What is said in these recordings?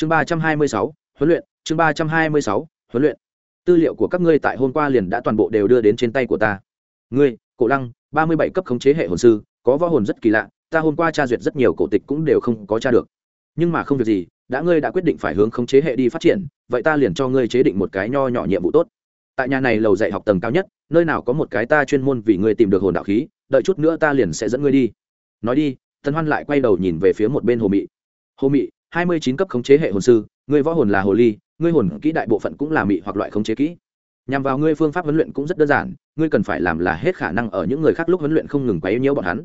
chương ba trăm hai mươi sáu, huấn luyện, chương ba trăm hai mươi sáu, huấn luyện. Tư liệu của các ngươi tại hôm qua liền đã toàn bộ đều đưa đến trên tay của ta. Ngươi, cổ lăng, ba mươi bảy cấp khống chế hệ hồn sư, có võ hồn rất kỳ lạ, ta hôm qua tra duyệt rất nhiều cổ tịch cũng đều không có tra được. Nhưng mà không việc gì, đã ngươi đã quyết định phải hướng khống chế hệ đi phát triển, vậy ta liền cho ngươi chế định một cái nho nhỏ nhiệm vụ tốt. Tại nhà này lầu dạy học tầng cao nhất, nơi nào có một cái ta chuyên môn vì ngươi tìm được hồn đạo khí, đợi chút nữa ta liền sẽ dẫn ngươi đi. Nói đi tân hoan lại quay đầu nhìn về phía một bên hồ mị. Hồ mị hai mươi chín cấp khống chế hệ hồn sư, ngươi võ hồn là hồ ly, ngươi hồn kỹ đại bộ phận cũng là mị hoặc loại khống chế kỹ. Nhằm vào ngươi phương pháp huấn luyện cũng rất đơn giản, ngươi cần phải làm là hết khả năng ở những người khác lúc huấn luyện không ngừng quấy nhiễu bọn hắn.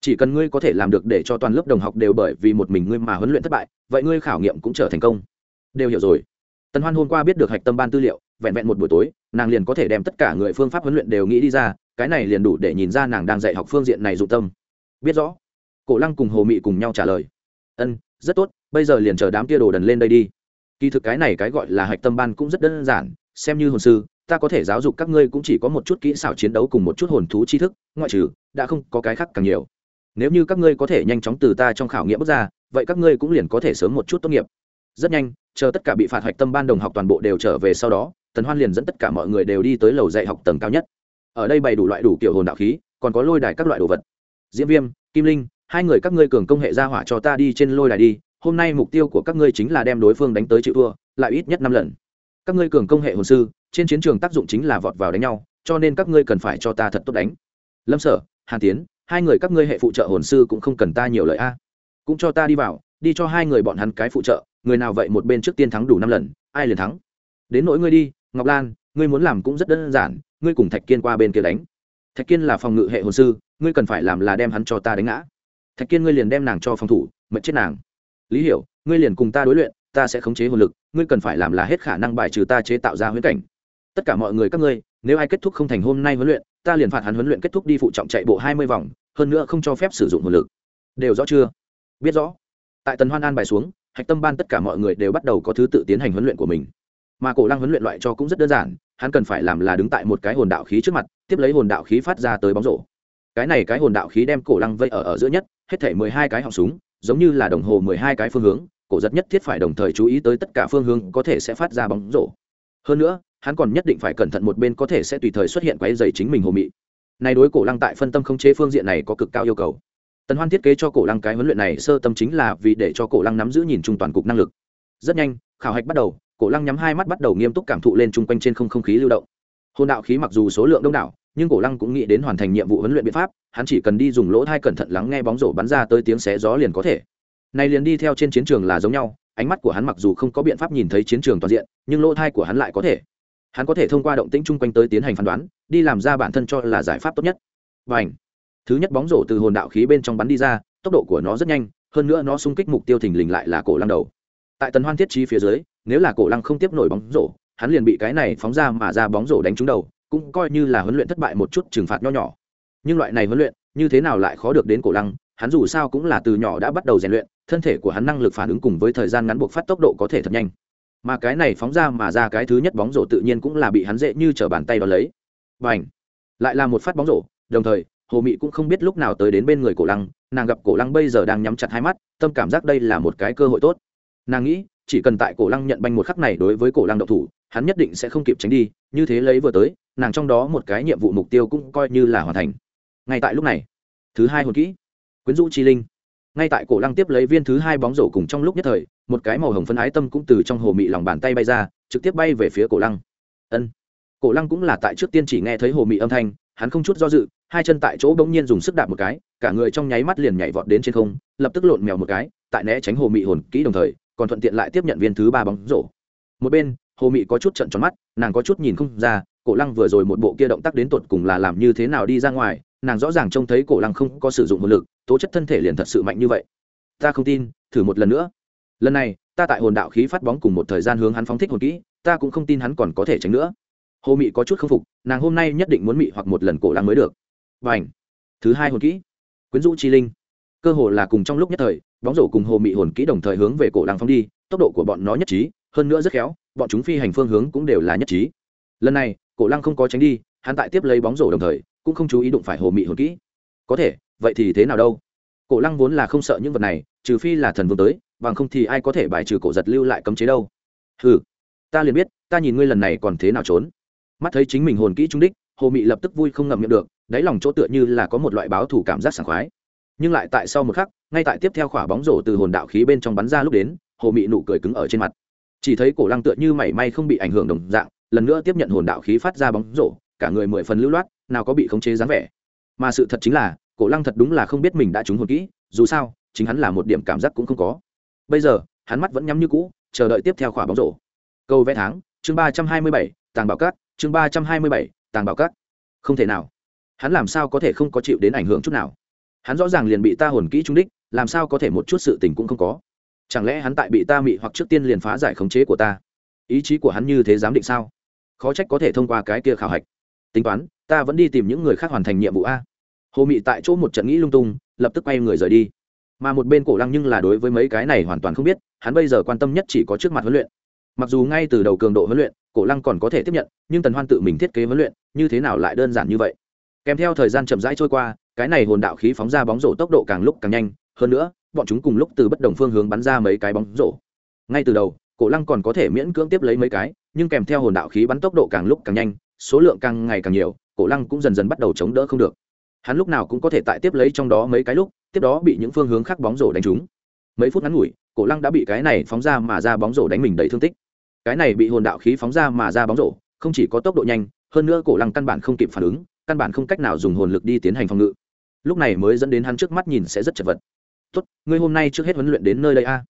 Chỉ cần ngươi có thể làm được để cho toàn lớp đồng học đều bởi vì một mình ngươi mà huấn luyện thất bại, vậy ngươi khảo nghiệm cũng trở thành công. Đều hiểu rồi. Tần hoan hôm qua biết được hạch tâm ban tư liệu, vẹn vẹn một buổi tối, nàng liền có thể đem tất cả người phương pháp huấn luyện đều nghĩ đi ra, cái này liền đủ để nhìn ra nàng đang dạy học phương diện này dụng tâm. Biết rõ. Cổ lăng cùng hồ mị cùng nhau trả lời. Ân rất tốt, bây giờ liền chờ đám kia đồ đần lên đây đi. Kỳ thực cái này cái gọi là hạch tâm ban cũng rất đơn giản, xem như hồn sư, ta có thể giáo dục các ngươi cũng chỉ có một chút kỹ xảo chiến đấu cùng một chút hồn thú tri thức, ngoại trừ, đã không có cái khác càng nhiều. Nếu như các ngươi có thể nhanh chóng từ ta trong khảo nghiệm bước ra, vậy các ngươi cũng liền có thể sớm một chút tốt nghiệp. Rất nhanh, chờ tất cả bị phạt hạch tâm ban đồng học toàn bộ đều trở về sau đó, tần hoan liền dẫn tất cả mọi người đều đi tới lầu dạy học tầng cao nhất. Ở đây bày đủ loại đủ kiểu hồn đạo khí, còn có lôi đài các loại đồ vật. Diễm viêm, kim linh hai người các ngươi cường công hệ ra hỏa cho ta đi trên lôi đài đi, hôm nay mục tiêu của các ngươi chính là đem đối phương đánh tới chịu thua, lại ít nhất năm lần. Các ngươi cường công hệ hồn sư, trên chiến trường tác dụng chính là vọt vào đánh nhau, cho nên các ngươi cần phải cho ta thật tốt đánh. Lâm sở, hàn tiến, hai người các ngươi hệ phụ trợ hồn sư cũng không cần ta nhiều lời a. Cũng cho ta đi vào, đi cho hai người bọn hắn cái phụ trợ, người nào vậy một bên trước tiên thắng đủ năm lần, ai liền thắng. Đến nỗi ngươi đi, ngọc lan, ngươi muốn làm cũng rất đơn giản, ngươi cùng thạch kiên qua bên kia đánh. Thạch kiên là phòng ngự hệ hồn sư, ngươi cần phải làm là đem hắn cho ta đánh ngã thạch kiên ngươi liền đem nàng cho phòng thủ mật chết nàng. Lý hiểu, ngươi liền cùng ta đối luyện, ta sẽ khống chế hồn lực, ngươi cần phải làm là hết khả năng bài trừ ta chế tạo ra huyễn cảnh. Tất cả mọi người các ngươi, nếu ai kết thúc không thành hôm nay huấn luyện, ta liền phạt hắn huấn luyện kết thúc đi phụ trọng chạy bộ hai mươi vòng, hơn nữa không cho phép sử dụng hồn lực. Đều rõ chưa? Biết rõ. Tại tần hoan an bài xuống, hạch tâm ban tất cả mọi người đều bắt đầu có thứ tự tiến hành huấn luyện của mình. Mà cổ lăng huấn luyện loại cho cũng rất đơn giản, hắn cần phải làm là đứng tại một cái hồn đạo khí trước mặt, tiếp lấy hồn đạo khí phát ra tới bóng rổ. Cái này cái hồn đạo khí đem cổ lăng vây ở ở giữa nhất hết thể mười hai cái họng súng, giống như là đồng hồ mười hai cái phương hướng, cổ giật nhất thiết phải đồng thời chú ý tới tất cả phương hướng có thể sẽ phát ra bóng rổ. Hơn nữa, hắn còn nhất định phải cẩn thận một bên có thể sẽ tùy thời xuất hiện quái dày chính mình hồ mị. Này đối cổ lăng tại phân tâm không chế phương diện này có cực cao yêu cầu. Tần hoan thiết kế cho cổ lăng cái huấn luyện này sơ tâm chính là vì để cho cổ lăng nắm giữ nhìn chung toàn cục năng lực. Rất nhanh, khảo hạch bắt đầu, cổ lăng nhắm hai mắt bắt đầu nghiêm túc cảm thụ lên chung quanh trên không không khí lưu động. Hồn đạo khí mặc dù số lượng đông đảo nhưng cổ lăng cũng nghĩ đến hoàn thành nhiệm vụ huấn luyện biện pháp, hắn chỉ cần đi dùng lỗ thai cẩn thận lắng nghe bóng rổ bắn ra tới tiếng xé gió liền có thể. Này liền đi theo trên chiến trường là giống nhau, ánh mắt của hắn mặc dù không có biện pháp nhìn thấy chiến trường toàn diện, nhưng lỗ thai của hắn lại có thể. Hắn có thể thông qua động tĩnh chung quanh tới tiến hành phán đoán, đi làm ra bản thân cho là giải pháp tốt nhất. Và ảnh thứ nhất bóng rổ từ hồn đạo khí bên trong bắn đi ra, tốc độ của nó rất nhanh, hơn nữa nó xung kích mục tiêu thình lình lại là cổ lăng đầu. Tại tần hoan thiết trí phía dưới, nếu là cổ lăng không tiếp nổi bóng rổ, hắn liền bị cái này phóng ra mà ra bóng rổ đánh trúng đầu cũng coi như là huấn luyện thất bại một chút trừng phạt nho nhỏ. Nhưng loại này huấn luyện, như thế nào lại khó được đến cổ lăng, hắn dù sao cũng là từ nhỏ đã bắt đầu rèn luyện, thân thể của hắn năng lực phản ứng cùng với thời gian ngắn buộc phát tốc độ có thể thật nhanh. Mà cái này phóng ra mà ra cái thứ nhất bóng rổ tự nhiên cũng là bị hắn dễ như t bàn tay đ ó lấy. Và ảnh lại là một phát bóng rổ, đồng thời, hồ mị cũng không biết lúc nào tới đến bên người cổ lăng, nàng gặp cổ lăng bây giờ đang nhắm chặt hai mắt, tâm cảm giác đây là một cái cơ hội tốt. Nàng nghĩ, chỉ cần tại cổ lăng nhận banh một khắc này đối với cổ lăng độc thủ hắn nhất định sẽ không kịp tránh đi, như thế lấy vừa tới, nàng trong đó một cái nhiệm vụ mục tiêu cũng coi như là hoàn thành. Ngay tại lúc này, thứ hai hồn kỹ, quyến rũ chi linh. Ngay tại cổ lăng tiếp lấy viên thứ hai bóng rổ cùng trong lúc nhất thời, một cái màu hồng phân ái tâm cũng từ trong hồ mị lòng bàn tay bay ra, trực tiếp bay về phía cổ lăng. Ân. Cổ lăng cũng là tại trước tiên chỉ nghe thấy hồ mị âm thanh, hắn không chút do dự, hai chân tại chỗ bỗng nhiên dùng sức đạp một cái, cả người trong nháy mắt liền nhảy vọt đến trên không, lập tức lộn mèo một cái, tại né tránh hồ mị hồn kỹ đồng thời, còn thuận tiện lại tiếp nhận viên thứ ba bóng rổ. Một bên hồ mị có chút trận tròn mắt, nàng có chút nhìn không ra, cổ lăng vừa rồi một bộ kia động tác đến tột cùng là làm như thế nào đi ra ngoài, nàng rõ ràng trông thấy cổ lăng không có sử dụng hồn lực, tố chất thân thể liền thật sự mạnh như vậy. Ta không tin, thử một lần nữa. Lần này, ta tại hồn đạo khí phát bóng cùng một thời gian hướng hắn phóng thích hồn kỹ, ta cũng không tin hắn còn có thể tránh nữa. Hồ mị có chút k phục, nàng hôm nay nhất định muốn mị hoặc một lần cổ lăng mới được. Và ảnh thứ hai hồn kỹ. Quyến rũ chi linh. Cơ hồ là cùng trong lúc nhất thời, bóng rổ cùng hồ mị hồn kỹ đồng thời hướng về cổ lăng phóng đi, tốc độ của bọn nó nhất trí, hơn nữa rất khéo bọn chúng phi hành phương hướng cũng đều là nhất trí. Lần này, cổ lăng không có tránh đi, hắn tại tiếp lấy bóng rổ đồng thời, cũng không chú ý đụng phải hồ mị hồn kỹ. Có thể, vậy thì thế nào đâu? Cổ lăng vốn là không sợ những vật này, trừ phi là thần vương tới, bằng không thì ai có thể bài trừ cổ giật lưu lại cấm chế đâu? Ừ ta liền biết, ta nhìn ngươi lần này còn thế nào trốn. Mắt thấy chính mình hồn kỹ trung đích, hồ mị lập tức vui không ngậm miệng được, đáy lòng chỗ tựa như là có một loại báo thủ cảm giác sảng khoái. Nhưng lại tại sau một khắc, ngay tại tiếp theo khỏa bóng rổ từ hồn đạo khí bên trong bắn ra lúc đến, hồ mị nụ cười cứng ở trên mặt chỉ thấy cổ lăng tựa như mảy may không bị ảnh hưởng đồng dạng, lần nữa tiếp nhận hồn đạo khí phát ra bóng rổ, cả người mười phần lưu loát, nào có bị khống chế dáng vẻ. Mà sự thật chính là, cổ lăng thật đúng là không biết mình đã trúng hồn kỹ, dù sao, chính hắn là một điểm cảm giác cũng không có. Bây giờ, hắn mắt vẫn nhắm như cũ, chờ đợi tiếp theo khỏa bóng rổ. Câu vẽ tháng, chương ba trăm hai mươi bảy, tàng bảo cát, chương ba trăm hai mươi bảy, tàng bảo cát. Không thể nào. Hắn làm sao có thể không có chịu đến ảnh hưởng chút nào? Hắn rõ ràng liền bị ta hồn kỹ trung đích, làm sao có thể một chút sự tình cũng không có? Chẳng lẽ hắn tại bị ta mị hoặc trước tiên liền phá giải khống chế của ta? Ý chí của hắn như thế dám định sao? Khó trách có thể thông qua cái kia khảo hạch. Tính toán, ta vẫn đi tìm những người khác hoàn thành nhiệm vụ a. Hồ mị tại chỗ một trận nghĩ lung tung, lập tức quay người rời đi. Mà một bên cổ lăng nhưng là đối với mấy cái này hoàn toàn không biết, hắn bây giờ quan tâm nhất chỉ có trước mặt huấn luyện. Mặc dù ngay từ đầu cường độ huấn luyện, cổ lăng còn có thể tiếp nhận, nhưng tần hoan tự mình thiết kế huấn luyện, như thế nào lại đơn giản như vậy? Kèm theo thời gian chậm rãi trôi qua, cái này hồn đạo khí phóng ra bóng rổ tốc độ càng lúc càng nhanh, hơn nữa bọn chúng cùng lúc từ bất đồng phương hướng bắn ra mấy cái bóng rổ. Ngay từ đầu, cổ lăng còn có thể miễn cưỡng tiếp lấy mấy cái, nhưng kèm theo hồn đạo khí bắn tốc độ càng lúc càng nhanh, số lượng càng ngày càng nhiều, cổ lăng cũng dần dần bắt đầu chống đỡ không được. Hắn lúc nào cũng có thể tại tiếp lấy trong đó mấy cái lúc, tiếp đó bị những phương hướng khác bóng rổ đánh trúng. Mấy phút ngắn ngủi, cổ lăng đã bị cái này phóng ra mà ra bóng rổ đánh mình đầy thương tích. Cái này bị hồn đạo khí phóng ra mà ra bóng rổ, không chỉ có tốc độ nhanh, hơn nữa cổ lăng căn bản không kịp phản ứng, căn bản không cách nào dùng hồn lực đi tiến hành phòng ngự. Lúc này mới dẫn đến hắn trước mắt nhìn sẽ rất chật vật tốt, ngươi hôm nay trước hết huấn luyện đến nơi đây a.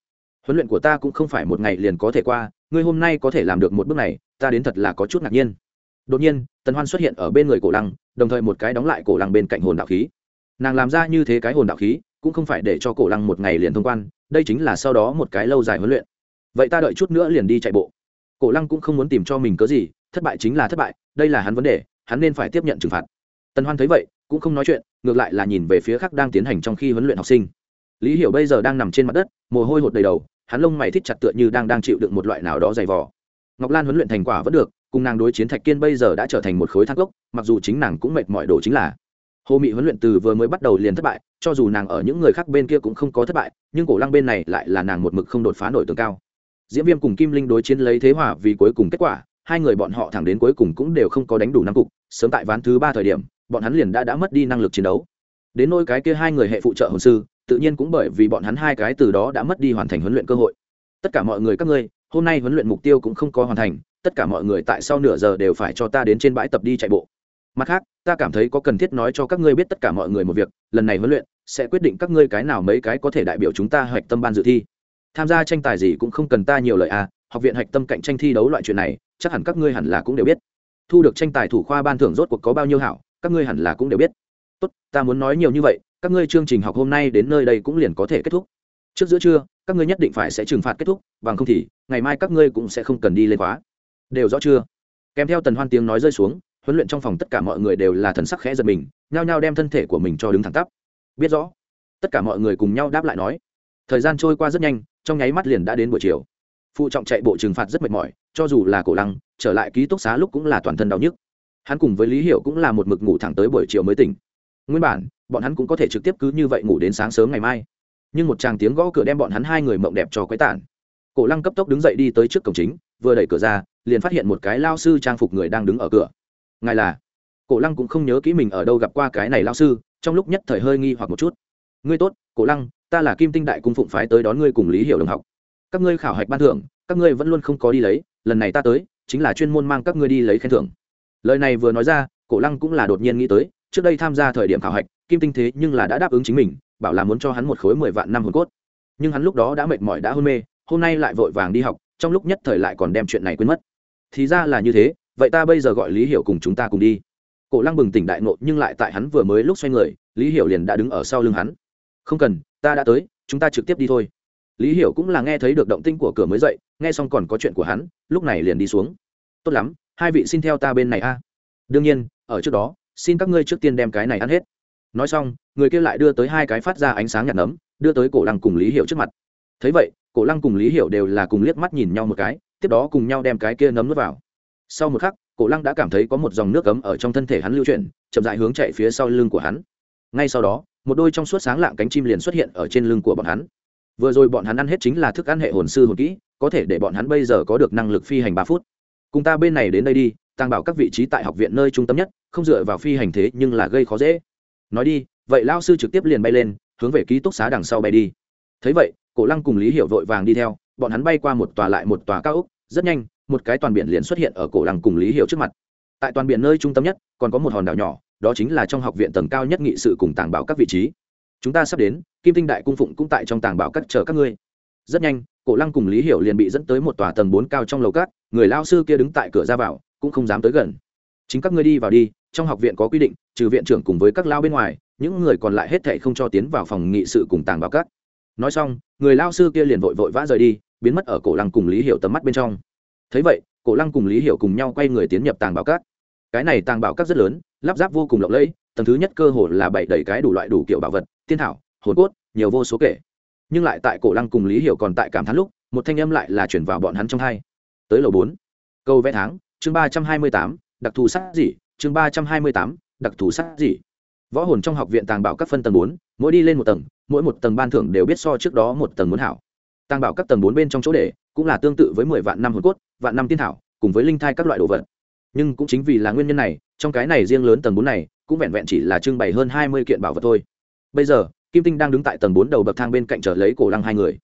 Huấn luyện của ta cũng không phải một ngày liền có thể qua, ngươi hôm nay có thể làm được một bước này, ta đến thật là có chút ngạc nhiên. Đột nhiên, tần hoan xuất hiện ở bên người cổ lăng, đồng thời một cái đóng lại cổ lăng bên cạnh hồn đạo khí. Nàng làm ra như thế cái hồn đạo khí, cũng không phải để cho cổ lăng một ngày liền thông quan, đây chính là sau đó một cái lâu dài huấn luyện. Vậy ta đợi chút nữa liền đi chạy bộ. Cổ lăng cũng không muốn tìm cho mình cớ gì, thất bại chính là thất bại, đây là hắn vấn đề, hắn nên phải tiếp nhận trừng phạt. Tần hoan thấy vậy, cũng không nói chuyện, ngược lại là nhìn về phía khác đang tiến hành trong khi huấn luyện học sinh lý hiểu bây giờ đang nằm trên mặt đất, mồ hôi hột đầy đầu, hắn lông mày thích chặt tựa như đang đang chịu đựng một loại nào đó dày vò. Ngọc lan huấn luyện thành quả vẫn được, cùng nàng đối chiến thạch kiên bây giờ đã trở thành một khối thác gốc mặc dù chính nàng cũng mệt mọi đồ chính là. Hồ mị huấn luyện từ vừa mới bắt đầu liền thất bại, cho dù nàng ở những người khác bên kia cũng không có thất bại, nhưng cổ lăng bên này lại là nàng một mực không đột phá nổi tường cao. Diễm viêm cùng kim linh đối chiến lấy thế hòa vì cuối cùng kết quả, hai người bọn họ thẳng đến cuối cùng cũng đều không có đánh đủ năm cục, sớm tại ván thứ ba thời điểm, bọn hắn liền đã đã mất đi năng lực chiến đấu. Đến nôi cái kia hai người hệ phụ trợ hồn sư tự nhiên cũng bởi vì bọn hắn hai cái từ đó đã mất đi hoàn thành huấn luyện cơ hội. Tất cả mọi người các ngươi, hôm nay huấn luyện mục tiêu cũng không có hoàn thành, tất cả mọi người tại sau nửa giờ đều phải cho ta đến trên bãi tập đi chạy bộ. Mặt khác, ta cảm thấy có cần thiết nói cho các ngươi biết tất cả mọi người một việc, lần này huấn luyện sẽ quyết định các ngươi cái nào mấy cái có thể đại biểu chúng ta hoạch tâm ban dự thi. Tham gia tranh tài gì cũng không cần ta nhiều lời à học viện hạch tâm cạnh tranh thi đấu loại chuyện này, chắc hẳn các ngươi hẳn là cũng đều biết. Thu được tranh tài thủ khoa ban thưởng rốt cuộc có bao nhiêu hảo, các ngươi hẳn là cũng đều biết. Tốt, ta muốn nói nhiều như vậy các ngươi chương trình học hôm nay đến nơi đây cũng liền có thể kết thúc. Trước giữa trưa, các ngươi nhất định phải sẽ trừng phạt kết thúc, bằng không thì, ngày mai các ngươi cũng sẽ không cần đi lên khóa. Đều rõ chưa? Kèm theo tần hoan tiếng nói rơi xuống, huấn luyện trong phòng tất cả mọi người đều là thần sắc khẽ giật mình, nhao nhao đem thân thể của mình cho đứng thẳng tắp. Biết rõ, tất cả mọi người cùng nhau đáp lại nói, thời gian trôi qua rất nhanh, trong nháy mắt liền đã đến buổi chiều. Phụ trọng chạy bộ trừng phạt rất mệt mỏi, cho dù là cổ lăng, trở lại ký túc xá lúc cũng là toàn thân đau nhức. Hắn cùng với lý hiểu cũng là một mực ngủ thẳng tới buổi chiều mới tỉnh. Nguyên bản bọn hắn cũng có thể trực tiếp cứ như vậy ngủ đến sáng sớm ngày mai. Nhưng một tràng tiếng gõ cửa đem bọn hắn hai người mộng đẹp cho quấy tản. Cổ lăng cấp tốc đứng dậy đi tới trước cổng chính, vừa đẩy cửa ra, liền phát hiện một cái lao sư trang phục người đang đứng ở cửa. Ngài là? Cổ lăng cũng không nhớ kỹ mình ở đâu gặp qua cái này lao sư, trong lúc nhất thời hơi nghi hoặc một chút. Ngươi tốt, cổ lăng, ta là kim tinh đại cung phụng phái tới đón ngươi cùng lý hiểu đồng học. Các ngươi khảo hạch ban thưởng, các ngươi vẫn luôn không có đi lấy, lần này ta tới, chính là chuyên môn mang các ngươi đi lấy khen thưởng. Lời này vừa nói ra, cổ lăng cũng là đột nhiên nghĩ tới, trước đây tham gia thời điểm khảo hạch kim tinh thế nhưng là đã đáp ứng chính mình, bảo là muốn cho hắn một khối mười vạn năm hồn cốt. Nhưng hắn lúc đó đã mệt mỏi đã hôn mê, hôm nay lại vội vàng đi học, trong lúc nhất thời lại còn đem chuyện này quên mất. Thì ra là như thế, vậy ta bây giờ gọi lý hiểu cùng chúng ta cùng đi. Cổ lăng bừng tỉnh đại nộ nhưng lại tại hắn vừa mới lúc xoay người, lý hiểu liền đã đứng ở sau lưng hắn. Không cần, ta đã tới, chúng ta trực tiếp đi thôi. Lý hiểu cũng là nghe thấy được động tinh của cửa mới dậy, nghe xong còn có chuyện của hắn, lúc này liền đi xuống. Tốt lắm, hai vị xin theo ta bên này a. Đương nhiên, ở trước đó, xin các ngươi trước tiên đem cái này ăn hết nói xong, người kia lại đưa tới hai cái phát ra ánh sáng nhạt nấm, đưa tới cổ lăng cùng lý hiểu trước mặt. Thấy vậy, cổ lăng cùng lý hiểu đều là cùng liếc mắt nhìn nhau một cái, tiếp đó cùng nhau đem cái kia nấm nuốt vào. Sau một khắc, cổ lăng đã cảm thấy có một dòng nước cấm ở trong thân thể hắn lưu chuyển, chậm dại hướng chạy phía sau lưng của hắn. Ngay sau đó, một đôi trong suốt sáng lạng cánh chim liền xuất hiện ở trên lưng của bọn hắn. Vừa rồi bọn hắn ăn hết chính là thức ăn hệ hồn sư hồn kỹ, có thể để bọn hắn bây giờ có được năng lực phi hành ba phút. Cùng ta bên này đến đây đi tăng bảo các vị trí tại học viện nơi trung tâm nhất, không dựa vào phi hành thế nhưng là gây khó dễ nói đi, vậy lao sư trực tiếp liền bay lên, hướng về ký túc xá đằng sau bay đi. Thấy vậy, cổ lăng cùng lý hiểu vội vàng đi theo, bọn hắn bay qua một tòa lại một tòa cao ốc, rất nhanh, một cái toàn biển liền xuất hiện ở cổ lăng cùng lý hiểu trước mặt. Tại toàn biển nơi trung tâm nhất, còn có một hòn đảo nhỏ, đó chính là trong học viện tầng cao nhất nghị sự cùng tàng bảo các vị trí. Chúng ta sắp đến, kim tinh đại cung phụng cũng tại trong tàng bảo các chờ các ngươi. Rất nhanh, cổ lăng cùng lý hiểu liền bị dẫn tới một tòa tầng bốn cao trong lầu cát người lao sư kia đứng tại cửa ra vào, cũng không dám tới gần. Chính các ngươi đi vào đi trong học viện có quy định, trừ viện trưởng cùng với các lao bên ngoài, những người còn lại hết thệ không cho tiến vào phòng nghị sự cùng tàng bảo các. Nói xong, người lao sư kia liền vội vội vã rời đi, biến mất ở cổ lăng cùng lý hiểu tầm mắt bên trong. Thấy vậy, cổ lăng cùng lý hiểu cùng nhau quay người tiến nhập tàng bảo các. Cái này tàng bảo các rất lớn, lắp ráp vô cùng lộng lẫy, tầng thứ nhất cơ hồ là bảy đầy cái đủ loại đủ kiểu bảo vật thiên thảo, hồn cốt, nhiều vô số kể. Nhưng lại tại cổ lăng cùng lý hiểu còn tại cảm thán lúc, một thanh âm lại là chuyển vào bọn hắn trong hai. Tới lầu bốn câu vẽ tháng, chương ba trăm hai mươi tám, đặc thù sát gì chương ba trăm hai mươi tám, đặc thù sát gì võ hồn trong học viện tàng bảo các phân tầng bốn, mỗi đi lên một tầng, mỗi một tầng ban thưởng đều biết so trước đó một tầng muốn hảo. Tàng bảo các tầng bốn bên trong chỗ để, cũng là tương tự với mười vạn năm hồn cốt, vạn năm tiên thảo, cùng với linh thai các loại đồ vật. Nhưng cũng chính vì là nguyên nhân này, trong cái này riêng lớn tầng bốn này, cũng vẹn vẹn chỉ là trưng bày hơn hai mươi kiện bảo vật thôi. Bây giờ, kim tinh đang đứng tại tầng bốn đầu bậc thang bên cạnh trở lấy cổ lăng hai người.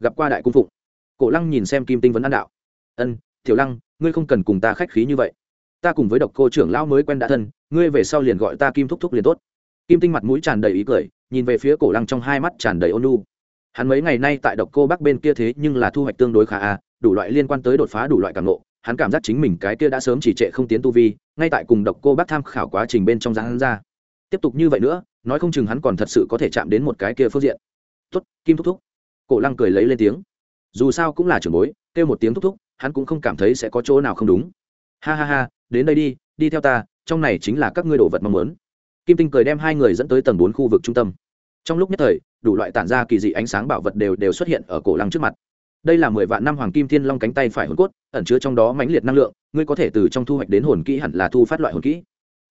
Gặp qua đại cung phụng. Cổ lăng nhìn xem kim tinh vấn an đạo. Ân, tiểu lăng, ngươi không cần cùng ta khách khí như vậy ta cùng với độc cô trưởng lão mới quen đã thân, ngươi về sau liền gọi ta kim thúc thúc liền tốt. Kim tinh mặt mũi tràn đầy ý cười, nhìn về phía cổ lăng trong hai mắt tràn đầy ôn lu hắn mấy ngày nay tại độc cô bắc bên kia thế nhưng là thu hoạch tương đối khá a đủ loại liên quan tới đột phá đủ loại càng ngộ, hắn cảm giác chính mình cái kia đã sớm chỉ trệ không tiến tu vi, ngay tại cùng độc cô bắc tham khảo quá trình bên trong giá hắn ra. Tiếp tục như vậy nữa, nói không chừng hắn còn thật sự có thể chạm đến một cái kia phương diện. Tuất kim thúc thúc. Cổ lăng cười lấy lên tiếng. Dù sao cũng là trưởng bối, kêu một tiếng thúc thúc, hắn cũng không cảm thấy sẽ có chỗ nào không đúng. Ha ha ha đến đây đi đi theo ta, trong này chính là các ngươi đồ vật mong muốn. Kim tinh cười đem hai người dẫn tới tầng bốn khu vực trung tâm. Trong lúc nhất thời, đủ loại tản ra kỳ dị ánh sáng bảo vật đều đều xuất hiện ở cổ lăng trước mặt. Đây là mười vạn năm hoàng kim thiên long cánh tay phải hồn cốt, ẩn chứa trong đó mãnh liệt năng lượng, ngươi có thể từ trong thu hoạch đến hồn kỹ hẳn là thu phát loại hồn kỹ.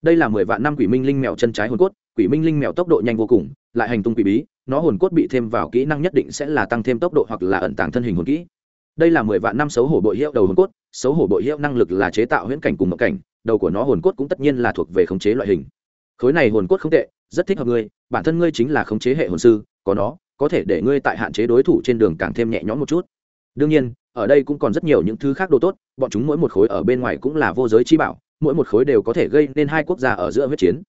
Đây là mười vạn năm quỷ minh linh mèo chân trái hồn cốt, quỷ minh linh mèo tốc độ nhanh vô cùng, lại hành tung quỷ bí, nó hồn cốt bị thêm vào kỹ năng nhất định sẽ là tăng thêm tốc độ hoặc là ẩn tàng thân hình hồn kỹ. Đây là mười vạn năm xấu hổ bội hiệu đầu hồn cốt xấu hổ bội hiệu năng lực là chế tạo huyễn cảnh cùng mộng cảnh, đầu của nó hồn cốt cũng tất nhiên là thuộc về khống chế loại hình. Khối này hồn cốt không tệ, rất thích hợp ngươi, bản thân ngươi chính là khống chế hệ hồn sư, có nó, có thể để ngươi tại hạn chế đối thủ trên đường càng thêm nhẹ nhõm một chút. Đương nhiên, ở đây cũng còn rất nhiều những thứ khác đồ tốt, bọn chúng mỗi một khối ở bên ngoài cũng là vô giới chi bảo, mỗi một khối đều có thể gây nên hai quốc gia ở giữa huyết chiến.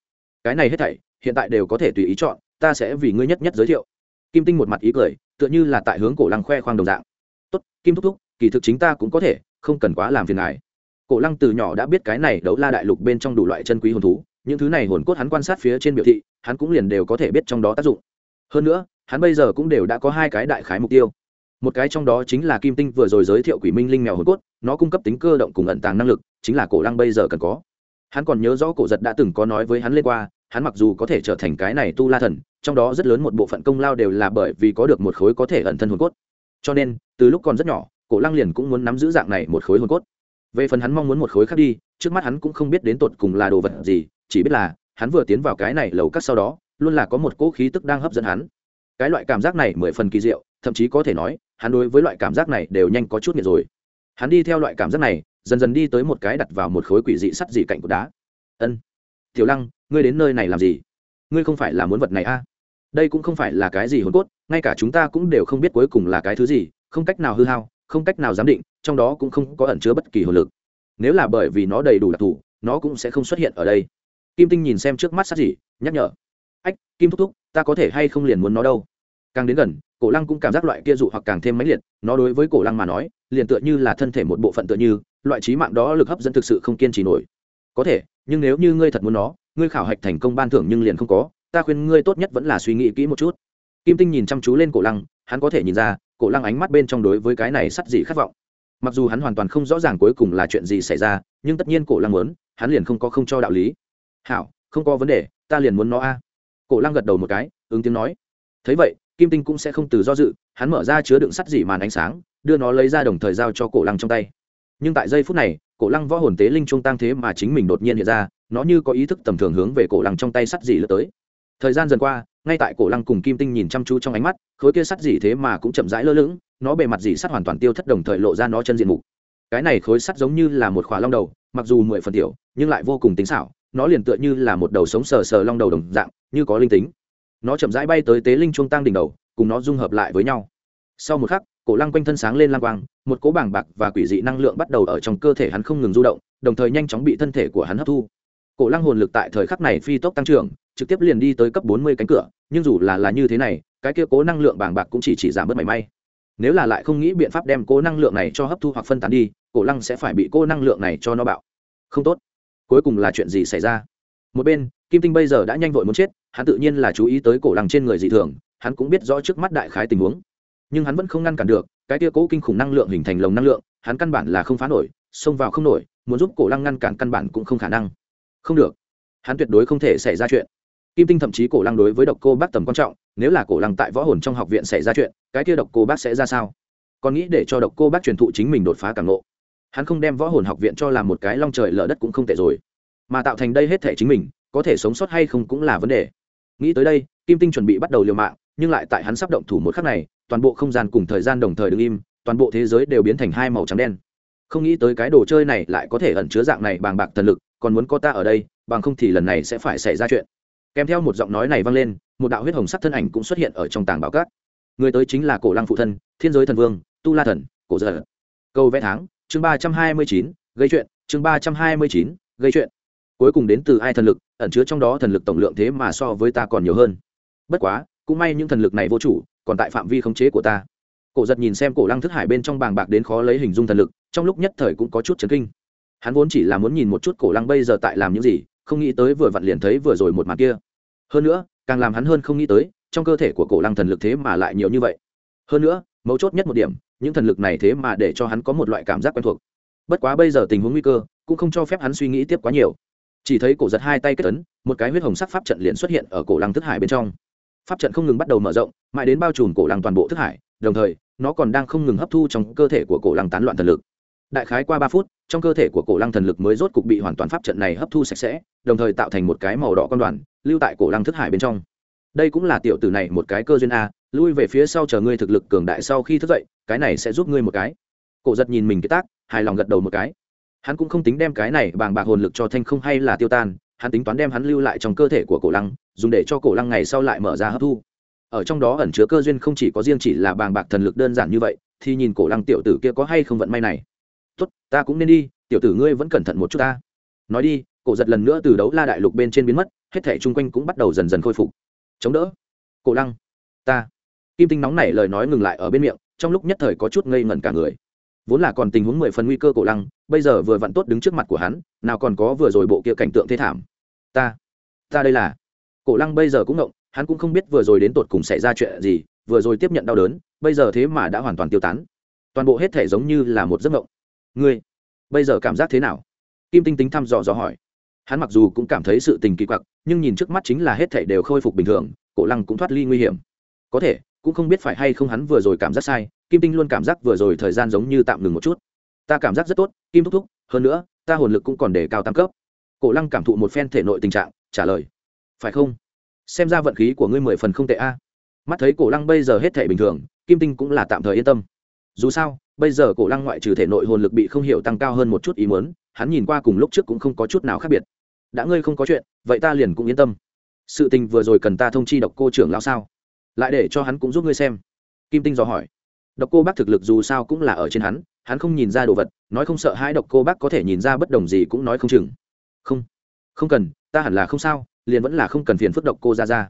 Cái này hết thảy, hiện tại đều có thể tùy ý chọn, ta sẽ vì ngươi nhất nhất giới thiệu. Kim tinh một mặt ý cười, tựa như là tại hướng cổ lăng khoe khoang đồng dạng. Tốt, kim thúc thúc, kỳ thực chính ta cũng có thể không cần quá làm phiền ngài. Cổ lăng từ nhỏ đã biết cái này đấu la đại lục bên trong đủ loại chân quý hồn thú, những thứ này hồn cốt hắn quan sát phía trên biểu thị, hắn cũng liền đều có thể biết trong đó tác dụng. Hơn nữa, hắn bây giờ cũng đều đã có hai cái đại khái mục tiêu. Một cái trong đó chính là kim tinh vừa rồi giới thiệu quỷ minh linh mèo hồn cốt, nó cung cấp tính cơ động cùng ẩn tàng năng lực, chính là cổ lăng bây giờ cần có. Hắn còn nhớ rõ cổ giật đã từng có nói với hắn lên qua, hắn mặc dù có thể trở thành cái này tu la thần, trong đó rất lớn một bộ phận công lao đều là bởi vì có được một khối có thể ẩn thân hồn cốt. Cho nên, từ lúc còn rất nhỏ cổ lăng liền cũng muốn nắm giữ dạng này một khối hồn cốt. Về phần hắn mong muốn một khối khác đi, trước mắt hắn cũng không biết đến tột cùng là đồ vật gì, chỉ biết là, hắn vừa tiến vào cái này lầu cắt sau đó, luôn là có một cỗ khí tức đang hấp dẫn hắn. Cái loại cảm giác này mười phần kỳ diệu, thậm chí có thể nói, hắn đối với loại cảm giác này đều nhanh có chút nghiệt rồi. Hắn đi theo loại cảm giác này, dần dần đi tới một cái đặt vào một khối quỷ dị sắt dị cạnh của đá. Ân, tiểu lăng, ngươi đến nơi này làm gì? Ngươi không phải là muốn vật này a à? đây cũng không phải là cái gì hồn cốt, ngay cả chúng ta cũng đều không biết cuối cùng là cái thứ gì, không cách nào hư hao không cách nào giám định, trong đó cũng không có ẩn chứa bất kỳ hồn lực. Nếu là bởi vì nó đầy đủ đặc thù, nó cũng sẽ không xuất hiện ở đây. Kim tinh nhìn xem trước mắt sát gì nhắc nhở. Ách, kim thúc thúc, ta có thể hay không liền muốn nó đâu? Càng đến gần, cổ lăng cũng cảm giác loại kia dụ hoặc càng thêm mãnh liệt, nó đối với cổ lăng mà nói, liền tựa như là thân thể một bộ phận tựa như, loại trí mạng đó lực hấp dẫn thực sự không kiên trì nổi. Có thể, nhưng nếu như ngươi thật muốn nó, ngươi khảo hạch thành công ban thưởng nhưng liền không có, ta khuyên ngươi tốt nhất vẫn là suy nghĩ kỹ một chút. Kim tinh nhìn chăm chú lên cổ lăng, hắn có thể nhìn ra cổ lăng ánh mắt bên trong đối với cái này sắt gì khát vọng. Mặc dù hắn hoàn toàn không rõ ràng cuối cùng là chuyện gì xảy ra, nhưng tất nhiên cổ lăng muốn, hắn liền không có không cho đạo lý. Hảo, không có vấn đề, ta liền muốn nó a. Cổ lăng gật đầu một cái, ứng tiếng nói. Thấy vậy, kim tinh cũng sẽ không từ do dự, hắn mở ra chứa đựng sắt dị màn ánh sáng, đưa nó lấy ra đồng thời giao cho cổ lăng trong tay. Nhưng tại giây phút này, cổ lăng võ hồn tế linh trung tăng thế mà chính mình đột nhiên hiện ra, nó như có ý thức tầm thường hướng về cổ lăng trong tay sắt dị lướt tới. Thời gian dần qua ngay tại cổ lăng cùng kim tinh nhìn chăm chú trong ánh mắt, khối kia sắt gì thế mà cũng chậm rãi lơ lửng, nó bề mặt dỉ sắt hoàn toàn tiêu thất đồng thời lộ ra nó chân diện mục. Cái này khối sắt giống như là một khóa long đầu, mặc dù mười phần tiểu, nhưng lại vô cùng tính xảo, nó liền tựa như là một đầu sống sờ sờ long đầu đồng dạng, như có linh tính. Nó chậm rãi bay tới tế linh trung tăng đỉnh đầu, cùng nó dung hợp lại với nhau. Sau một khắc, cổ lăng quanh thân sáng lên lang quang, một cỗ bảng bạc và quỷ dị năng lượng bắt đầu ở trong cơ thể hắn không ngừng du động, đồng thời nhanh chóng bị thân thể của hắn hấp thu. Cổ lăng hồn lực tại thời khắc này phi tốc tăng trưởng trực tiếp liền đi tới cấp bốn mươi cánh cửa, nhưng dù là là như thế này, cái kia cố năng lượng bàng bạc cũng chỉ chỉ giảm bớt mảy may. Nếu là lại không nghĩ biện pháp đem cố năng lượng này cho hấp thu hoặc phân tán đi, cổ lăng sẽ phải bị cô năng lượng này cho nó bạo. Không tốt. Cuối cùng là chuyện gì xảy ra? Một bên, kim tinh bây giờ đã nhanh vội muốn chết, hắn tự nhiên là chú ý tới cổ lăng trên người dị thường, hắn cũng biết rõ trước mắt đại khái tình huống. Nhưng hắn vẫn không ngăn cản được, cái tia cố kinh khủng năng lượng hình thành lồng năng lượng, hắn căn bản là không phá nổi, xông vào không nổi, muốn giúp cổ lăng ngăn cản căn bản cũng không khả năng. Không được. Hắn tuyệt đối không thể xảy ra chuyện kim tinh thậm chí cổ lăng đối với độc cô bác tầm quan trọng, nếu là cổ lăng tại võ hồn trong học viện xảy ra chuyện, cái kia độc cô bác sẽ ra sao? Còn nghĩ để cho độc cô bác truyền thụ chính mình đột phá càng lộ hắn không đem võ hồn học viện cho làm một cái long trời lở đất cũng không tệ rồi. Mà tạo thành đây hết thể chính mình, có thể sống sót hay không cũng là vấn đề. Nghĩ tới đây, kim tinh chuẩn bị bắt đầu liều mạng, nhưng lại tại hắn sắp động thủ một khắc này, toàn bộ không gian cùng thời gian đồng thời đứng im, toàn bộ thế giới đều biến thành hai màu trắng đen. Không nghĩ tới cái đồ chơi này lại có thể ẩn chứa dạng này bàng bạc thần lực, còn muốn có ta ở đây, bằng không thì lần này sẽ phải xảy ra chuyện kèm theo một giọng nói này vang lên, một đạo huyết hồng sắc thân ảnh cũng xuất hiện ở trong tàng bảo cát. Người tới chính là cổ lăng phụ thân, thiên giới thần vương, tu la thần, cổ dở. Câu vẽ tháng, chương ba trăm hai mươi chín, gây chuyện, chương ba trăm hai mươi chín, gây chuyện. Cuối cùng đến từ ai thần lực, ẩn chứa trong đó thần lực tổng lượng thế mà so với ta còn nhiều hơn. Bất quá, cũng may những thần lực này vô chủ, còn tại phạm vi khống chế của ta. Cổ giật nhìn xem cổ lăng thức hải bên trong bàng bạc đến khó lấy hình dung thần lực, trong lúc nhất thời cũng có chút chấn kinh. Hắn vốn chỉ là muốn nhìn một chút cổ lăng bây giờ tại làm những gì không nghĩ tới vừa vặn liền thấy vừa rồi một màn kia. Hơn nữa, càng làm hắn hơn không nghĩ tới, trong cơ thể của cổ lăng thần lực thế mà lại nhiều như vậy. Hơn nữa, mấu chốt nhất một điểm, những thần lực này thế mà để cho hắn có một loại cảm giác quen thuộc. Bất quá bây giờ tình huống nguy cơ, cũng không cho phép hắn suy nghĩ tiếp quá nhiều. Chỉ thấy cổ giật hai tay kết ấn, một cái huyết hồng sắc pháp trận liền xuất hiện ở cổ lăng thức hải bên trong. Pháp trận không ngừng bắt đầu mở rộng, mãi đến bao trùm cổ lăng toàn bộ thức hải, đồng thời, nó còn đang không ngừng hấp thu trong cơ thể của cổ lăng tán loạn thần lực đại khái qua ba phút, trong cơ thể của cổ lăng thần lực mới rốt cục bị hoàn toàn pháp trận này hấp thu sạch sẽ, đồng thời tạo thành một cái màu đỏ con đoàn, lưu tại cổ lăng thức hải bên trong. Đây cũng là tiểu tử này một cái cơ duyên a, lui về phía sau chờ ngươi thực lực cường đại sau khi thức dậy, cái này sẽ giúp ngươi một cái. Cổ giật nhìn mình cái tác, hài lòng gật đầu một cái. Hắn cũng không tính đem cái này bàng bạc hồn lực cho thanh không hay là tiêu tan, hắn tính toán đem hắn lưu lại trong cơ thể của cổ lăng, dùng để cho cổ lăng ngày sau lại mở ra hấp thu. Ở trong đó ẩn chứa cơ duyên không chỉ có riêng chỉ là bàng bạc thần lực đơn giản như vậy, thì nhìn cổ lăng tiểu tử kia có hay không vận may này tốt, ta cũng nên đi, tiểu tử ngươi vẫn cẩn thận một chút ta. Nói đi, cổ giật lần nữa từ đấu la đại lục bên trên biến mất, hết thẻ chung quanh cũng bắt đầu dần dần khôi phục. Chống đỡ. Cổ lăng. Ta. Kim tinh nóng nảy lời nói ngừng lại ở bên miệng, trong lúc nhất thời có chút ngây ngẩn cả người. Vốn là còn tình huống mười phần nguy cơ cổ lăng, bây giờ vừa vặn tốt đứng trước mặt của hắn, nào còn có vừa rồi bộ kia cảnh tượng thế thảm. Ta. Ta đây là. Cổ lăng bây giờ cũng ngộng hắn cũng không biết vừa rồi đến tột cùng xảy ra chuyện gì, vừa rồi tiếp nhận đau đớn, bây giờ thế mà đã hoàn toàn tiêu tán. Toàn bộ hết thể giống như là một giấc ngộng ngươi, bây giờ cảm giác thế nào? Kim tinh tính thăm dò dò hỏi. Hắn mặc dù cũng cảm thấy sự tình kỳ quặc, nhưng nhìn trước mắt chính là hết thể đều khôi phục bình thường, cổ lăng cũng thoát ly nguy hiểm. Có thể, cũng không biết phải hay không hắn vừa rồi cảm giác sai, kim tinh luôn cảm giác vừa rồi thời gian giống như tạm ngừng một chút. Ta cảm giác rất tốt, kim thúc thúc, hơn nữa, ta hồn lực cũng còn để cao tam cấp. Cổ lăng cảm thụ một phen thể nội tình trạng, trả lời. Phải không? Xem ra vận khí của ngươi mười phần không tệ a. Mắt thấy cổ lăng bây giờ hết thể bình thường, kim tinh cũng là tạm thời yên tâm dù sao, bây giờ cổ lăng ngoại trừ thể nội hồn lực bị không hiểu tăng cao hơn một chút ý muốn, hắn nhìn qua cùng lúc trước cũng không có chút nào khác biệt. Đã ngươi không có chuyện, vậy ta liền cũng yên tâm. Sự tình vừa rồi cần ta thông chi độc cô trưởng lão sao? Lại để cho hắn cũng giúp ngươi xem. Kim tinh dò hỏi. Độc cô bác thực lực dù sao cũng là ở trên hắn hắn không nhìn ra đồ vật, nói không sợ hai độc cô bác có thể nhìn ra bất đồng gì cũng nói không chừng. Không. Không cần, ta hẳn là không sao, liền vẫn là không cần phiền phức độc cô ra ra.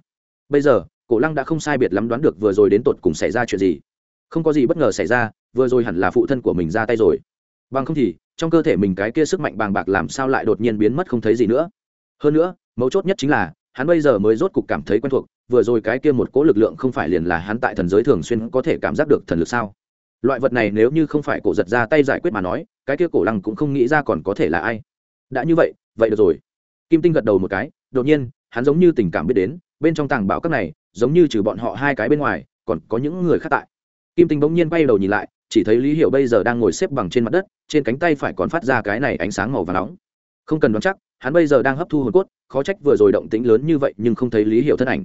Bây giờ, cổ lăng đã không sai biệt lắm đoán được vừa rồi đến tột cùng xảy ra chuyện gì không có gì bất ngờ xảy ra, vừa rồi hẳn là phụ thân của mình ra tay rồi. Bằng không thì, trong cơ thể mình cái kia sức mạnh bàng bạc làm sao lại đột nhiên biến mất không thấy gì nữa. Hơn nữa, mấu chốt nhất chính là, hắn bây giờ mới rốt cục cảm thấy quen thuộc, vừa rồi cái kia một cỗ lực lượng không phải liền là hắn tại thần giới thường xuyên có thể cảm giác được thần lực sao? Loại vật này nếu như không phải cổ giật ra tay giải quyết mà nói, cái kia cổ lăng cũng không nghĩ ra còn có thể là ai. Đã như vậy vậy được rồi. Kim tinh gật đầu một cái, đột nhiên, hắn giống như tình cảm biết đến, bên trong tàng bảo các này, giống như trừ bọn họ hai cái bên ngoài, còn có những người khác tại kim tinh bỗng nhiên bay đầu nhìn lại, chỉ thấy lý hiểu bây giờ đang ngồi xếp bằng trên mặt đất, trên cánh tay phải còn phát ra cái này ánh sáng màu và nóng. Không cần đoán chắc, hắn bây giờ đang hấp thu hồn cốt, khó trách vừa rồi động tĩnh lớn như vậy nhưng không thấy lý hiểu thân ảnh.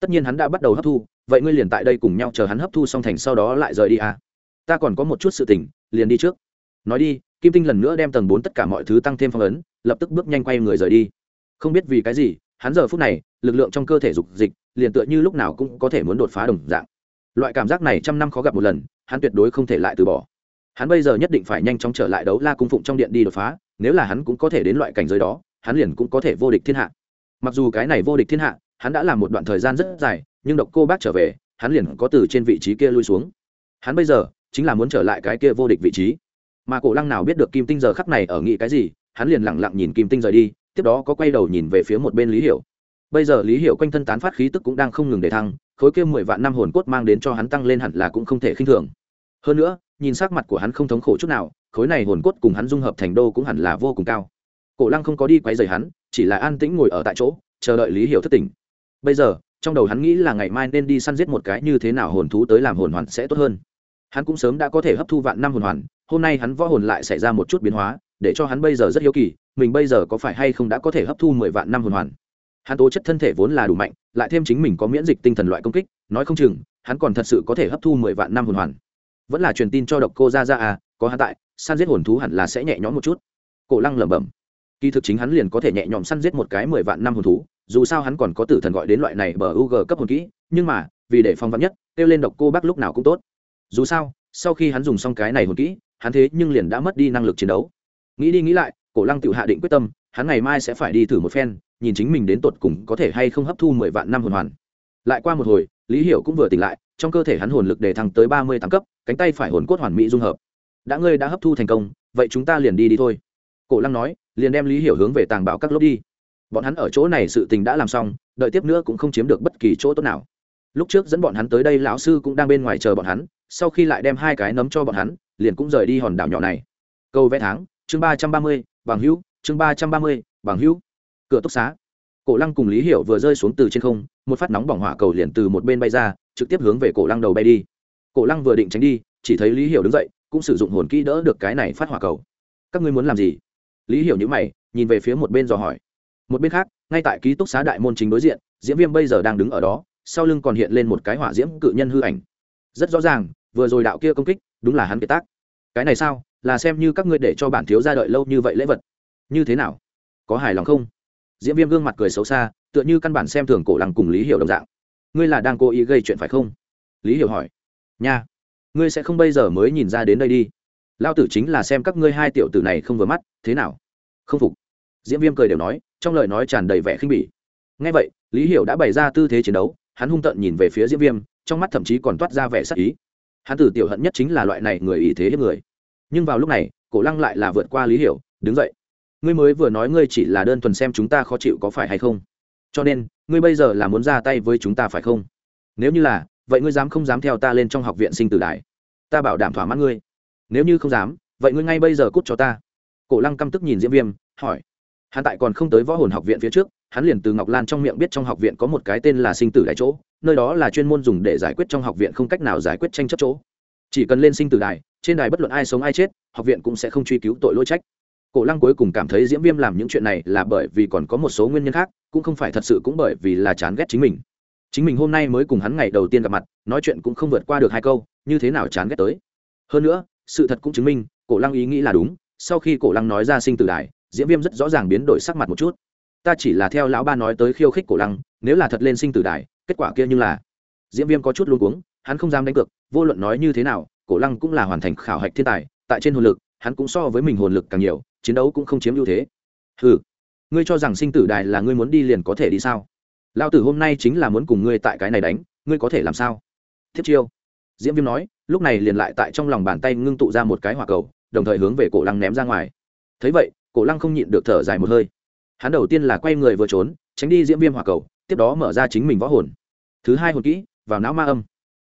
Tất nhiên hắn đã bắt đầu hấp thu, vậy ngươi liền tại đây cùng nhau chờ hắn hấp thu xong thành sau đó lại rời đi à? Ta còn có một chút sự tình, liền đi trước. Nói đi, kim tinh lần nữa đem tầng bốn tất cả mọi thứ tăng thêm phong ấn, lập tức bước nhanh quay người rời đi. Không biết vì cái gì, hắn giờ phút này, lực lượng trong cơ thể dục dịch, liền tựa như lúc nào cũng có thể muốn đột phá đồng dạng loại cảm giác này trăm năm khó gặp một lần, hắn tuyệt đối không thể lại từ bỏ. Hắn bây giờ nhất định phải nhanh chóng trở lại đấu la cung phụng trong điện đi đột phá, nếu là hắn cũng có thể đến loại cảnh giới đó, hắn liền cũng có thể vô địch thiên hạ. Mặc dù cái này vô địch thiên hạ, hắn đã làm một đoạn thời gian rất dài, nhưng độc cô bác trở về, hắn liền có từ trên vị trí kia lui xuống. Hắn bây giờ chính là muốn trở lại cái kia vô địch vị trí. Mà cổ lăng nào biết được kim tinh giờ khắc này ở nghĩ cái gì, hắn liền lẳng lặng nhìn kim tinh rời đi, tiếp đó có quay đầu nhìn về phía một bên lý hiểu. Bây giờ lý hiểu quanh thân tán phát khí tức cũng đang không ngừng để thăng khối kia mười vạn năm hồn cốt mang đến cho hắn tăng lên hẳn là cũng không thể khinh thường. Hơn nữa, nhìn sắc mặt của hắn không thống khổ chút nào, khối này hồn cốt cùng hắn dung hợp thành đô cũng hẳn là vô cùng cao. Cổ lăng không có đi quấy rầy hắn, chỉ là an tĩnh ngồi ở tại chỗ, chờ đợi lý hiểu thất tỉnh. Bây giờ, trong đầu hắn nghĩ là ngày mai nên đi săn giết một cái như thế nào hồn thú tới làm hồn hoàn sẽ tốt hơn. Hắn cũng sớm đã có thể hấp thu vạn năm hồn hoàn, hôm nay hắn võ hồn lại xảy ra một chút biến hóa, để cho hắn bây giờ rất hiếu kỳ, mình bây giờ có phải hay không đã có thể hấp thu mười vạn năm hồn hoàn hắn tố chất thân thể vốn là đủ mạnh, lại thêm chính mình có miễn dịch tinh thần loại công kích, nói không chừng, hắn còn thật sự có thể hấp thu mười vạn năm hồn hoàn. Vẫn là truyền tin cho độc cô ra ra à có hắn tại, săn giết hồn thú hẳn là sẽ nhẹ nhõm một chút. Cổ lăng lẩm bẩm. Kỳ thực chính hắn liền có thể nhẹ nhõm săn giết một cái mười vạn năm hồn thú, dù sao hắn còn có tử thần gọi đến loại này bờ u g cấp hồn kỹ, nhưng mà, vì để phong vắn nhất, kêu lên độc cô bác lúc nào cũng tốt. Dù sao, sau khi hắn dùng xong cái này hồn kỹ, hắn thế nhưng liền đã mất đi năng lực chiến đấu. Nghĩ đi nghĩ lại, cổ lăng tự hạ định quyết tâm, hắn ngày mai sẽ phải đi thử một phen nhìn chính mình đến tột cùng có thể hay không hấp thu mười vạn năm hồn hoàn. Lại qua một hồi, lý hiểu cũng vừa tỉnh lại, trong cơ thể hắn hồn lực để thăng tới ba mươi tám cấp, cánh tay phải hồn cốt hoàn mỹ dung hợp. Đã ngươi đã hấp thu thành công, vậy chúng ta liền đi đi thôi. Cổ lăng nói, liền đem lý hiểu hướng về tàng bảo các lốp đi. Bọn hắn ở chỗ này sự tình đã làm xong, đợi tiếp nữa cũng không chiếm được bất kỳ chỗ tốt nào. Lúc trước dẫn bọn hắn tới đây lão sư cũng đang bên ngoài chờ bọn hắn, sau khi lại đem hai cái nấm cho bọn hắn, liền cũng rời đi hòn đảo nhỏ này. Câu vẽ tháng, chương ba trăm ba mươi, bằng hữu, chương ba trăm ba mươi, bằng hữu cửa túc xá. Cổ lăng cùng lý hiểu vừa rơi xuống từ trên không, một phát nóng bỏng hỏa cầu liền từ một bên bay ra, trực tiếp hướng về cổ lăng đầu bay đi. Cổ lăng vừa định tránh đi, chỉ thấy lý hiểu đứng dậy, cũng sử dụng hồn kỹ đỡ được cái này phát hỏa cầu. Các ngươi muốn làm gì? Lý hiểu nhữ mày, nhìn về phía một bên dò hỏi. Một bên khác, ngay tại ký túc xá đại môn chính đối diện, diễm viêm bây giờ đang đứng ở đó, sau lưng còn hiện lên một cái hỏa diễm cự nhân hư ảnh. Rất rõ ràng, vừa rồi đạo kia công kích, đúng là hắn kế tác. Cái này sao? Là xem như các ngươi để cho bản thiếu ra đợi lâu như vậy lễ vật. Như thế nào? Có hài lòng không? Diễm viêm gương mặt cười xấu xa, tựa như căn bản xem thường cổ lăng cùng lý hiểu đồng dạng. Ngươi là đang cố ý gây chuyện phải không? Lý hiểu hỏi. Nha, ngươi sẽ không bây giờ mới nhìn ra đến đây đi. Lao tử chính là xem các ngươi hai tiểu tử này không vừa mắt, thế nào? Không phục. Diễm viêm cười đều nói, trong lời nói tràn đầy vẻ khinh bỉ. Ngay vậy, lý hiểu đã bày ra tư thế chiến đấu, hắn hung tợn nhìn về phía diễm viêm, trong mắt thậm chí còn toát ra vẻ sắc ý. Hắn tử tiểu hận nhất chính là loại này người ý thế hiếp người. Nhưng vào lúc này, cổ lăng lại là vượt qua lý hiểu, đứng dậy ngươi mới vừa nói ngươi chỉ là đơn thuần xem chúng ta khó chịu có phải hay không? Cho nên, ngươi bây giờ là muốn ra tay với chúng ta phải không? Nếu như là, vậy ngươi dám không dám theo ta lên trong học viện sinh tử đại ta bảo đảm thỏa mãn ngươi. Nếu như không dám, vậy ngươi ngay bây giờ cút cho ta. Cổ lăng căm tức nhìn diễm viêm, hỏi. Hắn tại còn không tới võ hồn học viện phía trước, hắn liền từ ngọc lan trong miệng biết trong học viện có một cái tên là sinh tử đại chỗ, nơi đó là chuyên môn dùng để giải quyết trong học viện không cách nào giải quyết tranh chấp chỗ. Chỉ cần lên sinh tử đài, trên đài bất luận ai sống ai chết, học viện cũng sẽ không truy cứu tội lỗi trách cổ lăng cuối cùng cảm thấy diễm viêm làm những chuyện này là bởi vì còn có một số nguyên nhân khác, cũng không phải thật sự cũng bởi vì là chán ghét chính mình. Chính mình hôm nay mới cùng hắn ngày đầu tiên gặp mặt, nói chuyện cũng không vượt qua được hai câu, như thế nào chán ghét tới. Hơn nữa, sự thật cũng chứng minh, cổ lăng ý nghĩ là đúng, sau khi cổ lăng nói ra sinh tử đài, diễm viêm rất rõ ràng biến đổi sắc mặt một chút. Ta chỉ là theo lão ba nói tới khiêu khích cổ lăng, nếu là thật lên sinh tử đài, kết quả kia như là diễm viêm có chút luôn cuống, hắn không dám đánh cược, vô luận nói như thế nào, cổ lăng cũng là hoàn thành khảo hạch thiên tài, tại trên hồn lực, hắn cũng so với mình hồn lực càng nhiều chiến đấu cũng không chiếm ưu thế. Ừ ngươi cho rằng sinh tử đài là ngươi muốn đi liền có thể đi sao? Lao tử hôm nay chính là muốn cùng ngươi tại cái này đánh, ngươi có thể làm sao? Thiết chiêu. Diễm viêm nói, lúc này liền lại tại trong lòng bàn tay ngưng tụ ra một cái hỏa cầu, đồng thời hướng về cổ lăng ném ra ngoài. Thấy vậy, cổ lăng không nhịn được thở dài một hơi. Hắn đầu tiên là quay người vừa trốn, tránh đi diễm viêm hỏa cầu, tiếp đó mở ra chính mình võ hồn. Thứ hai hồn kỹ, vào não ma âm.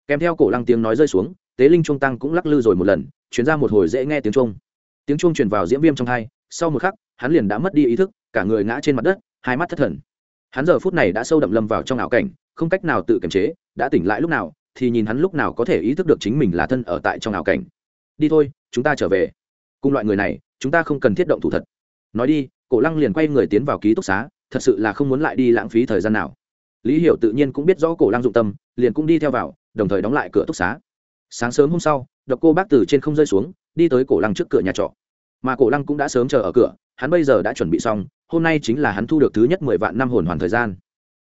Kèm theo cổ lăng tiếng nói rơi xuống, tế linh trung tăng cũng lắc lư rồi một lần chuyển ra một hồi dễ nghe tiếng trung tiếng chuông truyền vào diễm viêm trong thai, sau một khắc, hắn liền đã mất đi ý thức, cả người ngã trên mặt đất, hai mắt thất thần. Hắn giờ phút này đã sâu đậm lâm vào trong ảo cảnh, không cách nào tự kiềm chế, đã tỉnh lại lúc nào, thì nhìn hắn lúc nào có thể ý thức được chính mình là thân ở tại trong ảo cảnh. Đi thôi, chúng ta trở về. Cùng loại người này, chúng ta không cần thiết động thủ thật. Nói đi, cổ lăng liền quay người tiến vào ký túc xá, thật sự là không muốn lại đi lãng phí thời gian nào. Lý hiểu tự nhiên cũng biết rõ cổ lăng dụng tâm, liền cũng đi theo vào, đồng thời đóng lại cửa túc xá. Sáng sớm hôm sau, độc cô bác từ trên không rơi xuống đi tới cổ lăng trước cửa nhà trọ. Mà cổ lăng cũng đã sớm chờ ở cửa, hắn bây giờ đã chuẩn bị xong, hôm nay chính là hắn thu được thứ nhất mười vạn năm hồn hoàn thời gian.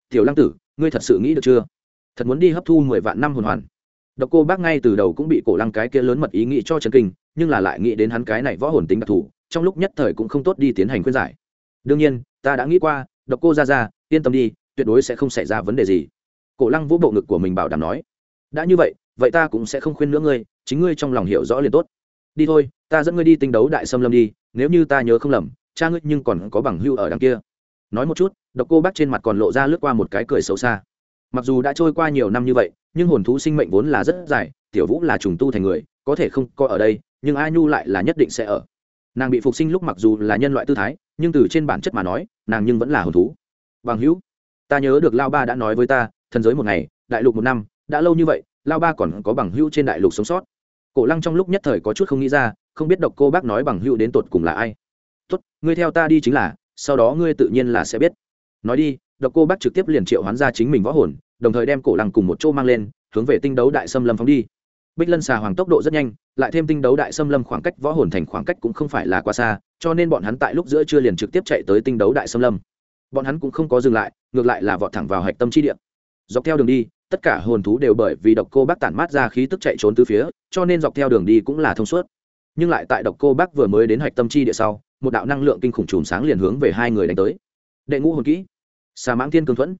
Tiểu lăng tử, ngươi thật sự nghĩ được chưa? Thật muốn đi hấp thu mười vạn năm hồn hoàn. Độc cô bác ngay từ đầu cũng bị cổ lăng cái kia lớn mật ý nghĩ cho chân kinh, nhưng là lại nghĩ đến hắn cái này võ hồn tính đặc thù, trong lúc nhất thời cũng không tốt đi tiến hành khuyên giải. Đương nhiên, ta đã nghĩ qua, độc cô ra ra, yên tâm đi, tuyệt đối sẽ không xảy ra vấn đề gì. Cổ lăng vũ bộ ngực của mình bảo đảm nói, đã như vậy vậy ta cũng sẽ không khuyên nữa ngươi, chính ngươi trong lòng hiểu rõ liền tốt đi thôi, ta dẫn ngươi đi tinh đấu đại xâm lâm đi, nếu như ta nhớ không lầm, cha ngươi nhưng còn có bằng hưu ở đằng kia. Nói một chút, độc cô bác trên mặt còn lộ ra lướt qua một cái cười xấu xa. Mặc dù đã trôi qua nhiều năm như vậy, nhưng hồn thú sinh mệnh vốn là rất dài, tiểu vũ là trùng tu thành người, có thể không coi ở đây, nhưng a nhu lại là nhất định sẽ ở. Nàng bị phục sinh lúc mặc dù là nhân loại tư thái, nhưng từ trên bản chất mà nói, nàng nhưng vẫn là hồn thú. Bằng hữu, ta nhớ được lao ba đã nói với ta, thần giới một ngày, đại lục một năm, đã lâu như vậy, lao ba còn có bằng hữu trên đại lục sống sót cổ lăng trong lúc nhất thời có chút không nghĩ ra, không biết độc cô bác nói bằng hữu đến tột cùng là ai. Tốt, ngươi theo ta đi chính là, sau đó ngươi tự nhiên là sẽ biết. Nói đi, độc cô bác trực tiếp liền triệu hoán ra chính mình võ hồn, đồng thời đem cổ lăng cùng một chỗ mang lên, hướng về tinh đấu đại xâm lâm phóng đi. Bích lân xà hoàng tốc độ rất nhanh, lại thêm tinh đấu đại xâm lâm khoảng cách võ hồn thành khoảng cách cũng không phải là quá xa, cho nên bọn hắn tại lúc giữa trưa liền trực tiếp chạy tới tinh đấu đại xâm lâm. Bọn hắn cũng không có dừng lại, ngược lại là vọt thẳng vào hạch tâm chi địa dọc theo đường đi, tất cả hồn thú đều bởi vì độc cô bác tản mát ra khí tức chạy trốn từ phía, cho nên dọc theo đường đi cũng là thông suốt. Nhưng lại tại độc cô bác vừa mới đến hạch tâm chi địa sau, một đạo năng lượng kinh khủng chùm sáng liền hướng về hai người đánh tới. Đệ ngũ hồn kỹ, xà mãng thiên cương thuẫn.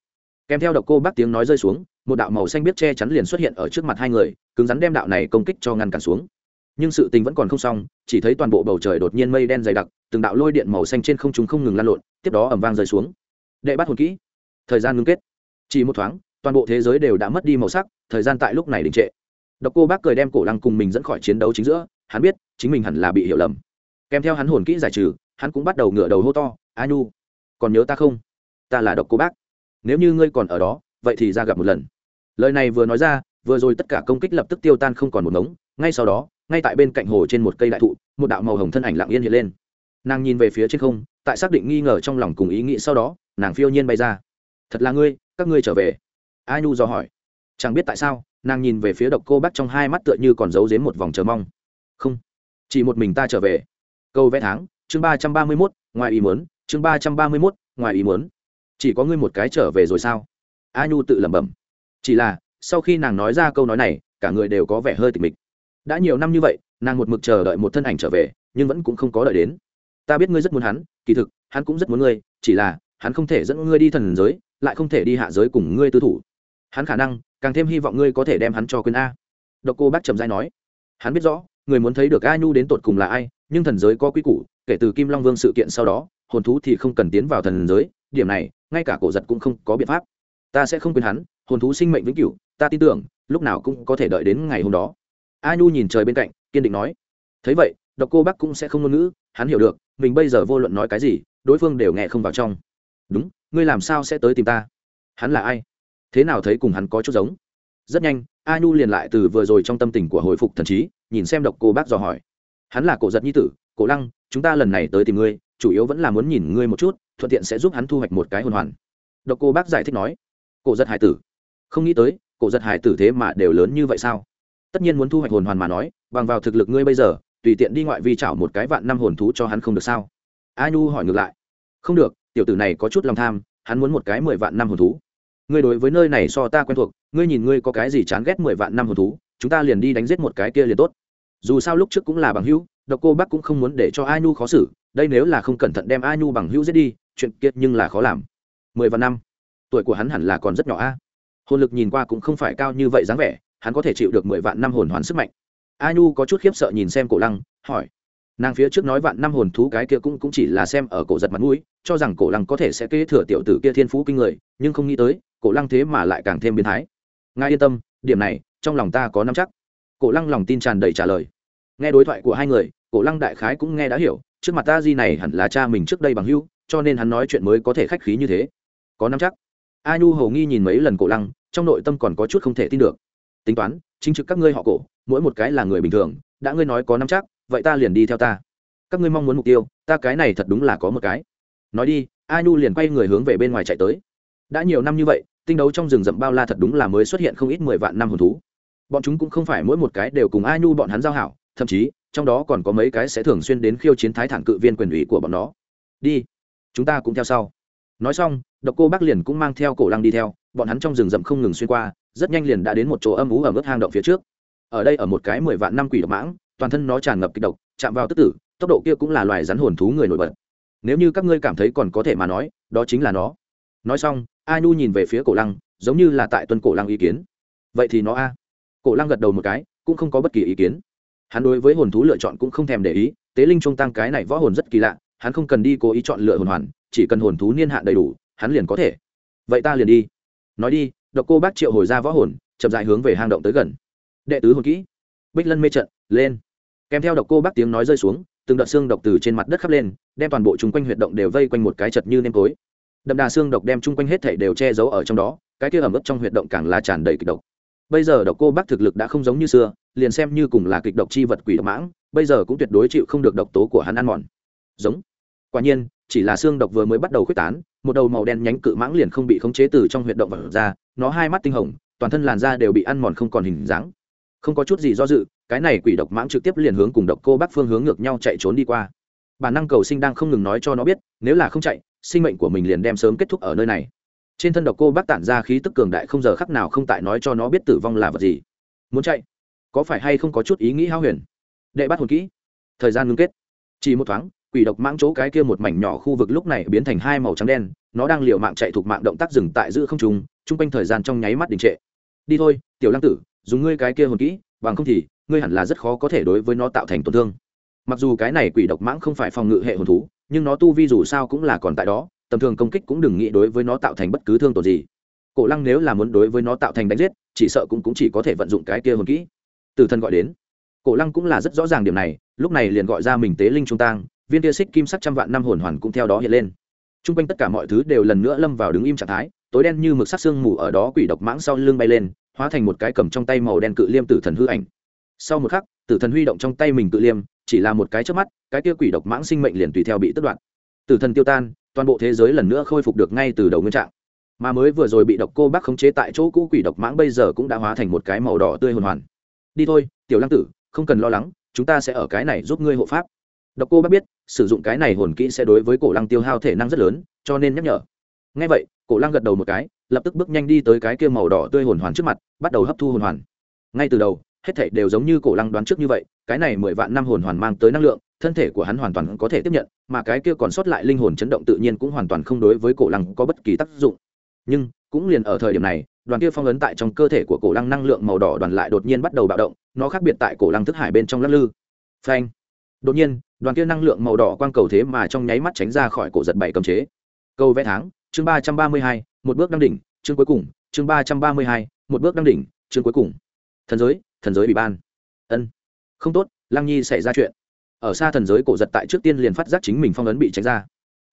Kèm theo độc cô bác tiếng nói rơi xuống, một đạo màu xanh biết che chắn liền xuất hiện ở trước mặt hai người, cứng rắn đem đạo này công kích cho ngăn cản xuống. Nhưng sự tình vẫn còn không xong, chỉ thấy toàn bộ bầu trời đột nhiên mây đen dày đặc, từng đạo lôi điện màu xanh trên không chúng không ngừng lan lộn, tiếp đó ẩm vang rơi xuống. Đệ bắt hồn kỹ, thời gian ngưng kết. Chỉ một thoáng toàn bộ thế giới đều đã mất đi màu sắc, thời gian tại lúc này đình trệ. Độc cô bác cười đem cổ lăng cùng mình dẫn khỏi chiến đấu chính giữa, hắn biết, chính mình hẳn là bị hiểu lầm. Kèm theo hắn hồn kỹ giải trừ, hắn cũng bắt đầu ngửa đầu hô to, a nhu, còn nhớ ta không? Ta là độc cô bác. Nếu như ngươi còn ở đó, vậy thì ra gặp một lần. Lời này vừa nói ra, vừa rồi tất cả công kích lập tức tiêu tan không còn một ngống. Ngay sau đó, ngay tại bên cạnh hồ trên một cây đại thụ, một đạo màu hồng thân ảnh lặng yên hiện lên. Nàng nhìn về phía trên không, tại xác định nghi ngờ trong lòng cùng ý nghĩ sau đó, nàng phiêu nhiên bay ra. Thật là ngươi, các ngươi trở về a nhu do hỏi. Chẳng biết tại sao, nàng nhìn về phía độc cô bác trong hai mắt tựa như còn giấu dếm một vòng chờ mong. Không, chỉ một mình ta trở về. Câu vẽ tháng, chương ba trăm ba mươi mốt, ngoài ý muốn, chương ba trăm ba mươi mốt, ngoài ý muốn. Chỉ có ngươi một cái trở về rồi sao? A nhu tự lẩm bẩm. Chỉ là, sau khi nàng nói ra câu nói này, cả người đều có vẻ hơi tịch mịch. Đã nhiều năm như vậy, nàng một mực chờ đợi một thân ảnh trở về, nhưng vẫn cũng không có đợi đến. Ta biết ngươi rất muốn hắn, kỳ thực, hắn cũng rất muốn ngươi, chỉ là, hắn không thể dẫn ngươi đi thần giới, lại không thể đi hạ giới cùng ngươi tư thủ hắn khả năng càng thêm hy vọng ngươi có thể đem hắn cho quên a. Độc cô bác trầm giai nói. Hắn biết rõ, người muốn thấy được a nhu đến tột cùng là ai, nhưng thần giới có quy củ, kể từ kim long vương sự kiện sau đó, hồn thú thì không cần tiến vào thần giới, điểm này, ngay cả cổ giật cũng không có biện pháp. Ta sẽ không quên hắn, hồn thú sinh mệnh vĩnh cửu, ta tin tưởng, lúc nào cũng có thể đợi đến ngày hôm đó. A nhu nhìn trời bên cạnh, kiên định nói. Thấy vậy, độc cô bác cũng sẽ không ngôn ngữ, hắn hiểu được, mình bây giờ vô luận nói cái gì, đối phương đều nghe không vào trong. Đúng, ngươi làm sao sẽ tới tìm ta? Hắn là ai? Thế nào thấy cùng hắn có chút giống? Rất nhanh a nhu liền lại từ vừa rồi trong tâm tình của hồi phục thần trí, nhìn xem độc cô bác dò hỏi. Hắn là cổ giật nhi tử, cổ lăng, chúng ta lần này tới tìm ngươi, chủ yếu vẫn là muốn nhìn ngươi một chút, thuận tiện sẽ giúp hắn thu hoạch một cái hồn hoàn. Độc cô bác giải thích nói. Cổ giật hải tử. Không nghĩ tới, cổ giật hải tử thế mà đều lớn như vậy sao? Tất nhiên muốn thu hoạch hồn hoàn mà nói, bằng vào thực lực ngươi bây giờ, tùy tiện đi ngoại vi chảo một cái vạn năm hồn thú cho hắn không được sao? A nhu hỏi ngược lại. Không được, tiểu tử này có chút lòng tham, hắn muốn một cái mười vạn năm hồn thú ngươi đối với nơi này so ta quen thuộc ngươi nhìn ngươi có cái gì chán ghét mười vạn năm hồn thú chúng ta liền đi đánh giết một cái kia liền tốt. Dù sao lúc trước cũng là bằng hữu độc cô bắc cũng không muốn để cho a nhu khó xử đây nếu là không cẩn thận đem a nhu bằng hữu giết đi chuyện kiệt nhưng là khó làm. Mười vạn năm tuổi của hắn hẳn là còn rất nhỏ a. Hồn lực nhìn qua cũng không phải cao như vậy dáng vẻ hắn có thể chịu được mười vạn năm hồn hoàn sức mạnh. A nhu có chút khiếp sợ nhìn xem cổ lăng hỏi. Nàng phía trước nói vạn năm hồn thú cái kia cũng, cũng chỉ là xem ở cổ giật mặt mũi cho rằng cổ lăng có thể sẽ kế thừa tiểu tử kia thiên phú kinh người nhưng không nghĩ tới cổ lăng thế mà lại càng thêm biến thái. Ngài yên tâm, điểm này, trong lòng ta có nắm chắc. Cổ lăng lòng tin tràn đầy trả lời. Nghe đối thoại của hai người, cổ lăng đại khái cũng nghe đã hiểu, trước mặt ta di này hẳn là cha mình trước đây bằng hưu cho nên hắn nói chuyện mới có thể khách khí như thế. Có nắm chắc. A nhu hầu nghi nhìn mấy lần cổ lăng, trong nội tâm còn có chút không thể tin được. Tính toán, chính trực các ngươi họ cổ, mỗi một cái là người bình thường, đã ngươi nói có nắm chắc, vậy ta liền đi theo ta. Các ngươi mong muốn mục tiêu, ta cái này thật đúng là có một cái. Nói đi, a nhu liền quay người hướng về bên ngoài chạy tới đã nhiều năm như vậy, tinh đấu trong rừng rậm bao la thật đúng là mới xuất hiện không ít mười vạn năm hồn thú. Bọn chúng cũng không phải mỗi một cái đều cùng ai nhu bọn hắn giao hảo, thậm chí, trong đó còn có mấy cái sẽ thường xuyên đến khiêu chiến thái thản cự viên quyền ủy của bọn nó. Đi, chúng ta cũng theo sau. Nói xong, độc cô bác liền cũng mang theo cổ lăng đi theo, bọn hắn trong rừng rậm không ngừng xuyên qua, rất nhanh liền đã đến một chỗ âm ú ở mức hang động phía trước. Ở đây ở một cái mười vạn năm quỷ độc mãng, toàn thân nó tràn ngập kịch độc, chạm vào tức tử, tốc độ kia cũng là loài rắn hồn thú người nổi bật. Nếu như các ngươi cảm thấy còn có thể mà nói, đó chính là nó nói xong, a nhu nhìn về phía cổ lăng, giống như là tại tuân cổ lăng ý kiến. Vậy thì nó a? Cổ lăng gật đầu một cái, cũng không có bất kỳ ý kiến. Hắn đối với hồn thú lựa chọn cũng không thèm để ý, tế linh trung tăng cái này võ hồn rất kỳ lạ, hắn không cần đi cố ý chọn lựa hồn hoàn, chỉ cần hồn thú niên hạn đầy đủ, hắn liền có thể. Vậy ta liền đi. Nói đi, độc cô bác triệu hồi ra võ hồn, chậm dại hướng về hang động tới gần. Đệ tứ hồn kỹ. Bích lân mê trận, lên. Kèm theo độc cô bác tiếng nói rơi xuống, từng đợt xương độc từ trên mặt đất khắp lên, đem toàn bộ chung quanh huyệt động đều vây quanh một cái chật như nêm tối đậm đà xương độc đem chung quanh hết thảy đều che giấu ở trong đó, cái kia ẩm ướt trong huyệt động càng là tràn đầy kịch độc. Bây giờ độc cô bác thực lực đã không giống như xưa, liền xem như cùng là kịch độc chi vật quỷ độc mãng, bây giờ cũng tuyệt đối chịu không được độc tố của hắn ăn mòn. Giống. Quả nhiên, chỉ là xương độc vừa mới bắt đầu khuếch tán, một đầu màu đen nhánh cự mãng liền không bị khống chế từ trong huyệt động vật ra, nó hai mắt tinh hồng, toàn thân làn da đều bị ăn mòn không còn hình dáng. Không có chút gì do dự, cái này quỷ độc mãng trực tiếp liền hướng cùng độc cô bác phương hướng ngược nhau chạy trốn đi qua. Bản năng cầu sinh đang không ngừng nói cho nó biết, nếu là không chạy sinh mệnh của mình liền đem sớm kết thúc ở nơi này. Trên thân độc cô bác tản ra khí tức cường đại không giờ khắc nào không tại nói cho nó biết tử vong là vật gì. Muốn chạy? Có phải hay không có chút ý nghĩ hao huyền? Đệ bắt hồn kỹ. Thời gian ngưng kết. Chỉ một thoáng, quỷ độc mãng chỗ cái kia một mảnh nhỏ khu vực lúc này biến thành hai màu trắng đen, nó đang liều mạng chạy thuộc mạng động tác dừng tại giữ không trùng chung quanh thời gian trong nháy mắt đình trệ. Đi thôi, tiểu lăng tử, dùng ngươi cái kia hồn kỹ, bằng không thì, ngươi hẳn là rất khó có thể đối với nó tạo thành tổn thương. Mặc dù cái này quỷ độc mãng không phải phòng ngự hệ hồn thú nhưng nó tu vi dù sao cũng là còn tại đó tầm thường công kích cũng đừng nghĩ đối với nó tạo thành bất cứ thương tổn gì. Cổ lăng nếu là muốn đối với nó tạo thành đánh giết chỉ sợ cũng, cũng chỉ có thể vận dụng cái kia hồn kỹ. Từ thân gọi đến. Cổ lăng cũng là rất rõ ràng điểm này lúc này liền gọi ra mình tế linh trung tang viên tia xích kim sắc trăm vạn năm hồn hoàn cũng theo đó hiện lên. T r u n g quanh tất cả mọi thứ đều lần nữa lâm vào đứng im trạng thái tối đen như mực sắc sương mù ở đó quỷ độc mãng sau lưng bay lên hóa thành một cái cầm trong tay màu đen cự liêm tử thần hư ảnh. Sau một khắc tử thần huy động trong tay mình cự liêm chỉ là một cái trước mắt, cái kia quỷ độc mãng sinh mệnh liền tùy theo bị tất đoạn tử thần tiêu tan, toàn bộ thế giới lần nữa khôi phục được ngay từ đầu nguyên trạng. Mà mới vừa rồi bị độc cô bác khống chế tại chỗ cũ quỷ độc mãng bây giờ cũng đã hóa thành một cái màu đỏ tươi hồn hoàn. Đi thôi, tiểu lăng tử, không cần lo lắng, chúng ta sẽ ở cái này giúp ngươi hộ pháp. Độc cô bác biết, sử dụng cái này hồn kỹ sẽ đối với cổ lăng tiêu hao thể năng rất lớn, cho nên nhắc nhở. Ngay vậy, cổ lăng gật đầu một cái, lập tức bước nhanh đi tới cái kia màu đỏ tươi hồn hoàn trước mặt, bắt đầu hấp thu hồn hoàn. Ngay từ đầu, hết thảy đều giống như cổ lăng đoán trước như vậy cái này mười vạn năm hồn hoàn mang tới năng lượng, thân thể của hắn hoàn toàn có thể tiếp nhận, mà cái kia còn sót lại linh hồn chấn động tự nhiên cũng hoàn toàn không đối với cổ lăng có bất kỳ tác dụng. Nhưng, cũng liền ở thời điểm này, đoàn kia phong ấn tại trong cơ thể của cổ lăng năng lượng màu đỏ đoàn lại đột nhiên bắt đầu bạo động, nó khác biệt tại cổ lăng thức hải bên trong lắc lư. Phanh. Đột nhiên, đoàn kia năng lượng màu đỏ quang cầu thế mà trong nháy mắt tránh ra khỏi cổ giật bảy cầm chế. Câu vẽ tháng, chương ba trăm ba mươi hai, một bước đăng đỉnh, chương cuối cùng, chương ba trăm ba mươi hai, một bước đăng đỉnh, chương cuối cùng. Thần giới thần giới bị ban. Ân không tốt, lăng nhi xảy ra chuyện. Ở xa thần giới cổ giật tại trước tiên liền phát giác chính mình phong ấn bị tránh ra.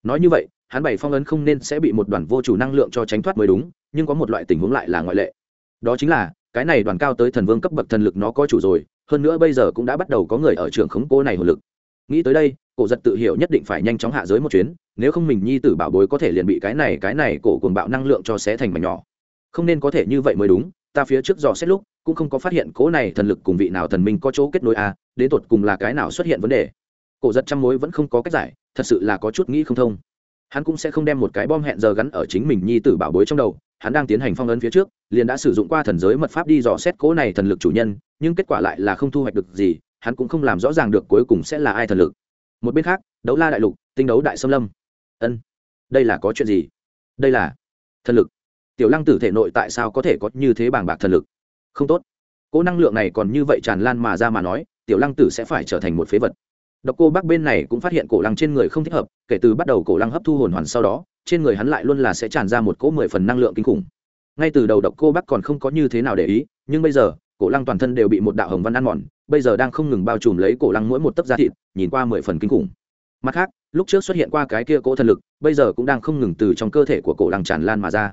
Nói như vậy, hắn bảy phong ấn không nên sẽ bị một đoàn vô chủ năng lượng cho tránh thoát mới đúng, nhưng có một loại tình huống lại là ngoại lệ. Đó chính là, cái này đoàn cao tới thần vương cấp bậc thần lực nó có chủ rồi, hơn nữa bây giờ cũng đã bắt đầu có người ở trường khống cố này hồn lực. Nghĩ tới đây, cổ giật tự hiểu nhất định phải nhanh chóng hạ giới một chuyến, nếu không mình nhi tử bảo bối có thể liền bị cái này cái này cổ cuồng bạo năng lượng cho xé thành mảnh nhỏ. Không nên có thể như vậy mới đúng ta phía trước dò xét lúc, cũng không có phát hiện cố này thần lực cùng vị nào thần minh có chỗ kết nối à đến tột cùng là cái nào xuất hiện vấn đề. Cổ giật trăm mối vẫn không có cách giải, thật sự là có chút nghĩ không thông. Hắn cũng sẽ không đem một cái bom hẹn giờ gắn ở chính mình nhi tử bảo bối trong đầu, hắn đang tiến hành phong ấn phía trước, liền đã sử dụng qua thần giới mật pháp đi dò xét cố này thần lực chủ nhân, nhưng kết quả lại là không thu hoạch được gì, hắn cũng không làm rõ ràng được cuối cùng sẽ là ai thần lực. Một bên khác, đấu la đại lục, tinh đấu đại xâm lâm. Ân, đây là có chuyện gì? Đây là thần lực tiểu lăng tử thể nội tại sao có thể có như thế bảng bạc thần lực? Không tốt. Cỗ năng lượng này còn như vậy tràn lan mà ra mà nói, tiểu lăng tử sẽ phải trở thành một phế vật. Độc cô bác bên này cũng phát hiện cổ lăng trên người không thích hợp, kể từ bắt đầu cổ lăng hấp thu hồn hoàn sau đó, trên người hắn lại luôn là sẽ tràn ra một cỗ mười phần năng lượng kinh khủng. Ngay từ đầu độc cô bác còn không có như thế nào để ý, nhưng bây giờ, cổ lăng toàn thân đều bị một đạo hồng văn ăn mòn, bây giờ đang không ngừng bao trùm lấy cổ lăng mỗi một tấc da thịt, nhìn qua mười phần kinh khủng. Mặt khác, lúc trước xuất hiện qua cái kia cỗ thần lực, bây giờ cũng đang không ngừng từ trong cơ thể của cổ lăng tràn lan mà ra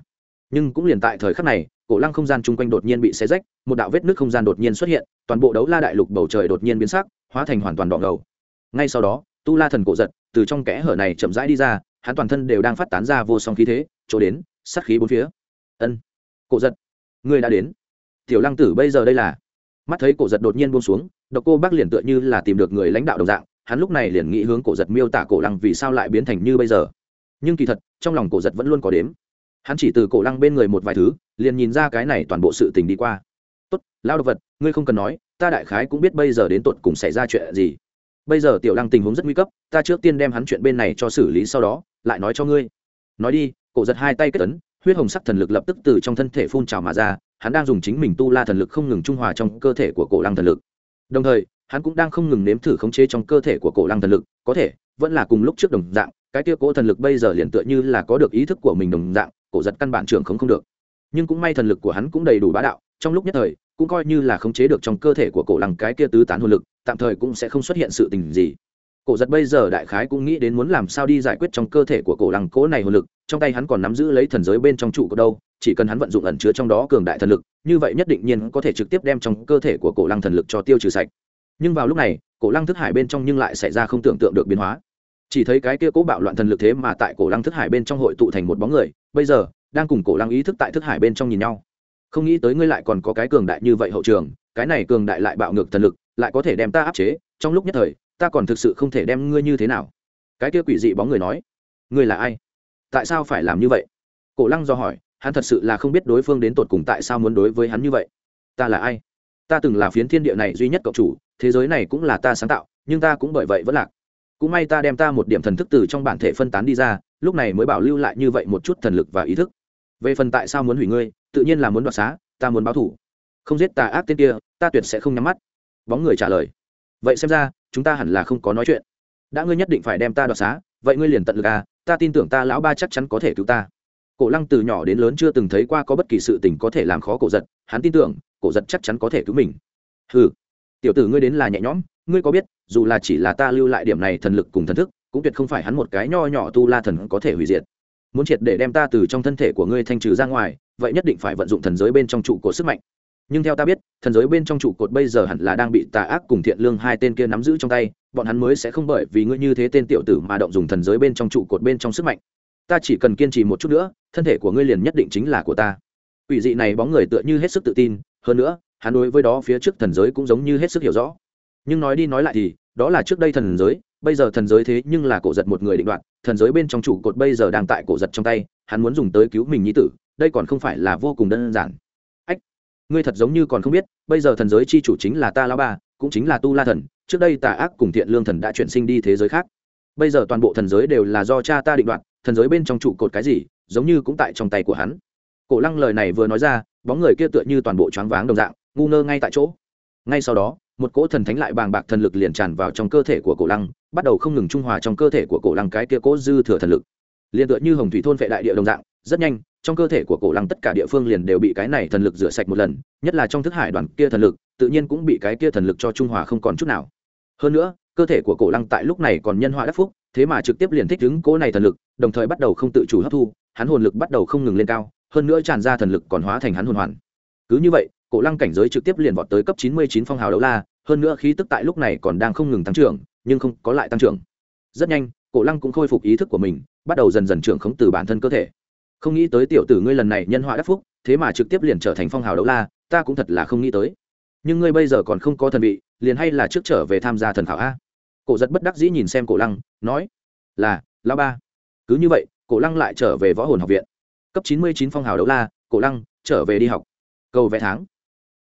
nhưng cũng liền tại thời khắc này, cổ lăng không gian chung quanh đột nhiên bị xé rách, một đạo vết nước không gian đột nhiên xuất hiện, toàn bộ đấu la đại lục bầu trời đột nhiên biến sắc, hóa thành hoàn toàn đỏ ngầu. Ngay sau đó, tu la thần cổ giật, từ trong kẽ hở này chậm rãi đi ra, hắn toàn thân đều đang phát tán ra vô song khí thế, chỗ đến, sát khí bốn phía. Ân, cổ giật người đã đến. Tiểu lăng tử bây giờ đây là. Mắt thấy cổ giật đột nhiên buông xuống, độc cô bác liền tựa như là tìm được người lãnh đạo đồng dạng, hắn lúc này liền nghĩ hướng cổ giật miêu tả cổ lăng vì sao lại biến thành như bây giờ. Nhưng kỳ thật, trong lòng cổ giật vẫn luôn có đếm hắn chỉ từ cổ lăng bên người một vài thứ, liền nhìn ra cái này toàn bộ sự tình đi qua. Tốt lao đ ộ vật, ngươi không cần nói, ta đại khái cũng biết bây giờ đến tột cùng xảy ra chuyện gì. Bây giờ tiểu lăng tình huống rất nguy cấp, ta trước tiên đem hắn chuyện bên này cho xử lý sau đó, lại nói cho ngươi. Nói đi, cổ giật hai tay kết tấn huyết hồng sắc thần lực lập tức từ trong thân thể phun trào mà ra, hắn đang dùng chính mình tu la thần lực không ngừng trung hòa trong cơ thể của cổ lăng thần lực. Đồng thời, hắn cũng đang không ngừng nếm thử khống chế trong cơ thể của cổ lăng thần lực, có thể, vẫn là cùng lúc trước đồng dạng, cái kia cổ thần lực bây giờ liền tựa như là có được ý thức của mình đồng dạng cổ giật căn bản trưởng không không được. Nhưng cũng may thần lực của hắn cũng đầy đủ bá đạo, trong lúc nhất thời, cũng coi như là khống chế được trong cơ thể của cổ lăng cái kia tứ tán hồn lực, tạm thời cũng sẽ không xuất hiện sự tình gì. Cổ giật bây giờ đại khái cũng nghĩ đến muốn làm sao đi giải quyết trong cơ thể của cổ lăng cố này hồn lực, trong tay hắn còn nắm giữ lấy thần giới bên trong trụ của đâu, chỉ cần hắn vận dụng ẩn chứa trong đó cường đại thần lực, như vậy nhất định nhiên có thể trực tiếp đem trong cơ thể của cổ lăng thần lực cho tiêu trừ sạch. Nhưng vào lúc này, cổ lăng thức hải bên trong nhưng lại xảy ra không tưởng tượng được biến hóa. Chỉ thấy cái kia cố bạo loạn thần lực thế mà tại cổ lăng thức hải bên trong hội tụ thành một bóng người bây giờ, đang cùng cổ lăng ý thức tại thức hải bên trong nhìn nhau. Không nghĩ tới ngươi lại còn có cái cường đại như vậy hậu trường, cái này cường đại lại bạo ngược thần lực, lại có thể đem ta áp chế, trong lúc nhất thời, ta còn thực sự không thể đem ngươi như thế nào. Cái kia quỷ dị bóng người nói, ngươi là ai? Tại sao phải làm như vậy? Cổ lăng do hỏi, hắn thật sự là không biết đối phương đến tột cùng tại sao muốn đối với hắn như vậy. Ta là ai? Ta từng là phiến thiên địa này duy nhất cộng chủ, thế giới này cũng là ta sáng tạo, nhưng ta cũng bởi vậy vẫn lạc cũng may ta đem ta một điểm thần thức từ trong bản thể phân tán đi ra, lúc này mới bảo lưu lại như vậy một chút thần lực và ý thức. Về phần tại sao muốn hủy ngươi, tự nhiên là muốn đoạt xá, ta muốn báo thủ. Không giết tà ác tên kia, ta tuyệt sẽ không nhắm mắt. Bóng người trả lời. Vậy xem ra, chúng ta hẳn là không có nói chuyện. Đã ngươi nhất định phải đem ta đoạt xá, vậy ngươi liền tận lực à ta tin tưởng ta lão ba chắc chắn có thể cứu ta. Cổ lăng từ nhỏ đến lớn chưa từng thấy qua có bất kỳ sự tình có thể làm khó cổ giật, hắn tin tưởng, cổ giật chắc chắn có thể cứu mình. Ừ tiểu tử ngươi đến là nhẹ nhõm ngươi có biết, dù là chỉ là ta lưu lại điểm này thần lực cùng thần thức, cũng tuyệt không phải hắn một cái nho nhỏ tu la thần có thể hủy diệt. Muốn triệt để đem ta từ trong thân thể của ngươi thanh trừ ra ngoài, vậy nhất định phải vận dụng thần giới bên trong trụ cột sức mạnh. Nhưng theo ta biết, thần giới bên trong trụ cột bây giờ hẳn là đang bị tà ác cùng thiện lương hai tên kia nắm giữ trong tay, bọn hắn mới sẽ không bởi vì ngươi như thế tên tiểu tử mà động dùng thần giới bên trong trụ cột bên trong sức mạnh. Ta chỉ cần kiên trì một chút nữa, thân thể của ngươi liền nhất định chính là của ta. Quỷ dị này bóng người tựa như hết sức tự tin, hơn nữa, hắn đối với đó phía trước thần giới cũng giống như hết sức hiểu rõ nhưng nói đi nói lại thì, đó là trước đây thần giới, bây giờ thần giới thế nhưng là cổ giật một người định đoạt, thần giới bên trong trụ cột bây giờ đang tại cổ giật trong tay, hắn muốn dùng tới cứu mình nhi tử, đây còn không phải là vô cùng đơn giản. Ách, ngươi thật giống như còn không biết, bây giờ thần giới chi chủ chính là ta lao ba cũng chính là tu la thần, trước đây tà ác cùng thiện lương thần đã chuyển sinh đi thế giới khác. Bây giờ toàn bộ thần giới đều là do cha ta định đoạt, thần giới bên trong trụ cột cái gì, giống như cũng tại trong tay của hắn. Cổ lăng lời này vừa nói ra, bóng người kia tựa như toàn bộ choáng váng đồng dạng, ngu ngơ ngay tại chỗ. Ngay sau đó một cỗ thần thánh lại bàng bạc thần lực liền tràn vào trong cơ thể của cổ lăng, bắt đầu không ngừng trung hòa trong cơ thể của cổ lăng cái kia cỗ dư thừa thần lực. Liền tựa như hồng thủy thôn vệ đại địa đồng dạng, rất nhanh, trong cơ thể của cổ lăng tất cả địa phương liền đều bị cái này thần lực rửa sạch một lần, nhất là trong thức hải đoàn kia thần lực, tự nhiên cũng bị cái kia thần lực cho trung hòa không còn chút nào. Hơn nữa, cơ thể của cổ lăng tại lúc này còn nhân họa đắc phúc, thế mà trực tiếp liền thích ứng cỗ này thần lực, đồng thời bắt đầu không tự chủ hấp thu, hắn hồn lực bắt đầu không ngừng lên cao, hơn nữa tràn ra thần lực còn hóa thành hắn hồn hoàn. Cứ như vậy, cổ lăng cảnh giới trực tiếp liền vọt tới cấp chín mươi chín phong hào đấu la hơn nữa khí tức tại lúc này còn đang không ngừng tăng trưởng, nhưng không có lại tăng trưởng. Rất nhanh, cổ lăng cũng khôi phục ý thức của mình, bắt đầu dần dần trưởng khống từ bản thân cơ thể. Không nghĩ tới tiểu tử ngươi lần này nhân họa đắc phúc, thế mà trực tiếp liền trở thành phong hào đấu la, ta cũng thật là không nghĩ tới. Nhưng ngươi bây giờ còn không có thần vị, liền hay là trước trở về tham gia thần khảo a. Cổ giật bất đắc dĩ nhìn xem cổ lăng, nói, là lao ba. Cứ như vậy, cổ lăng lại trở về võ hồn học viện. Cấp chín mươi chín phong hào đấu la, cổ lăng, trở về đi học. Cầu vẽ tháng.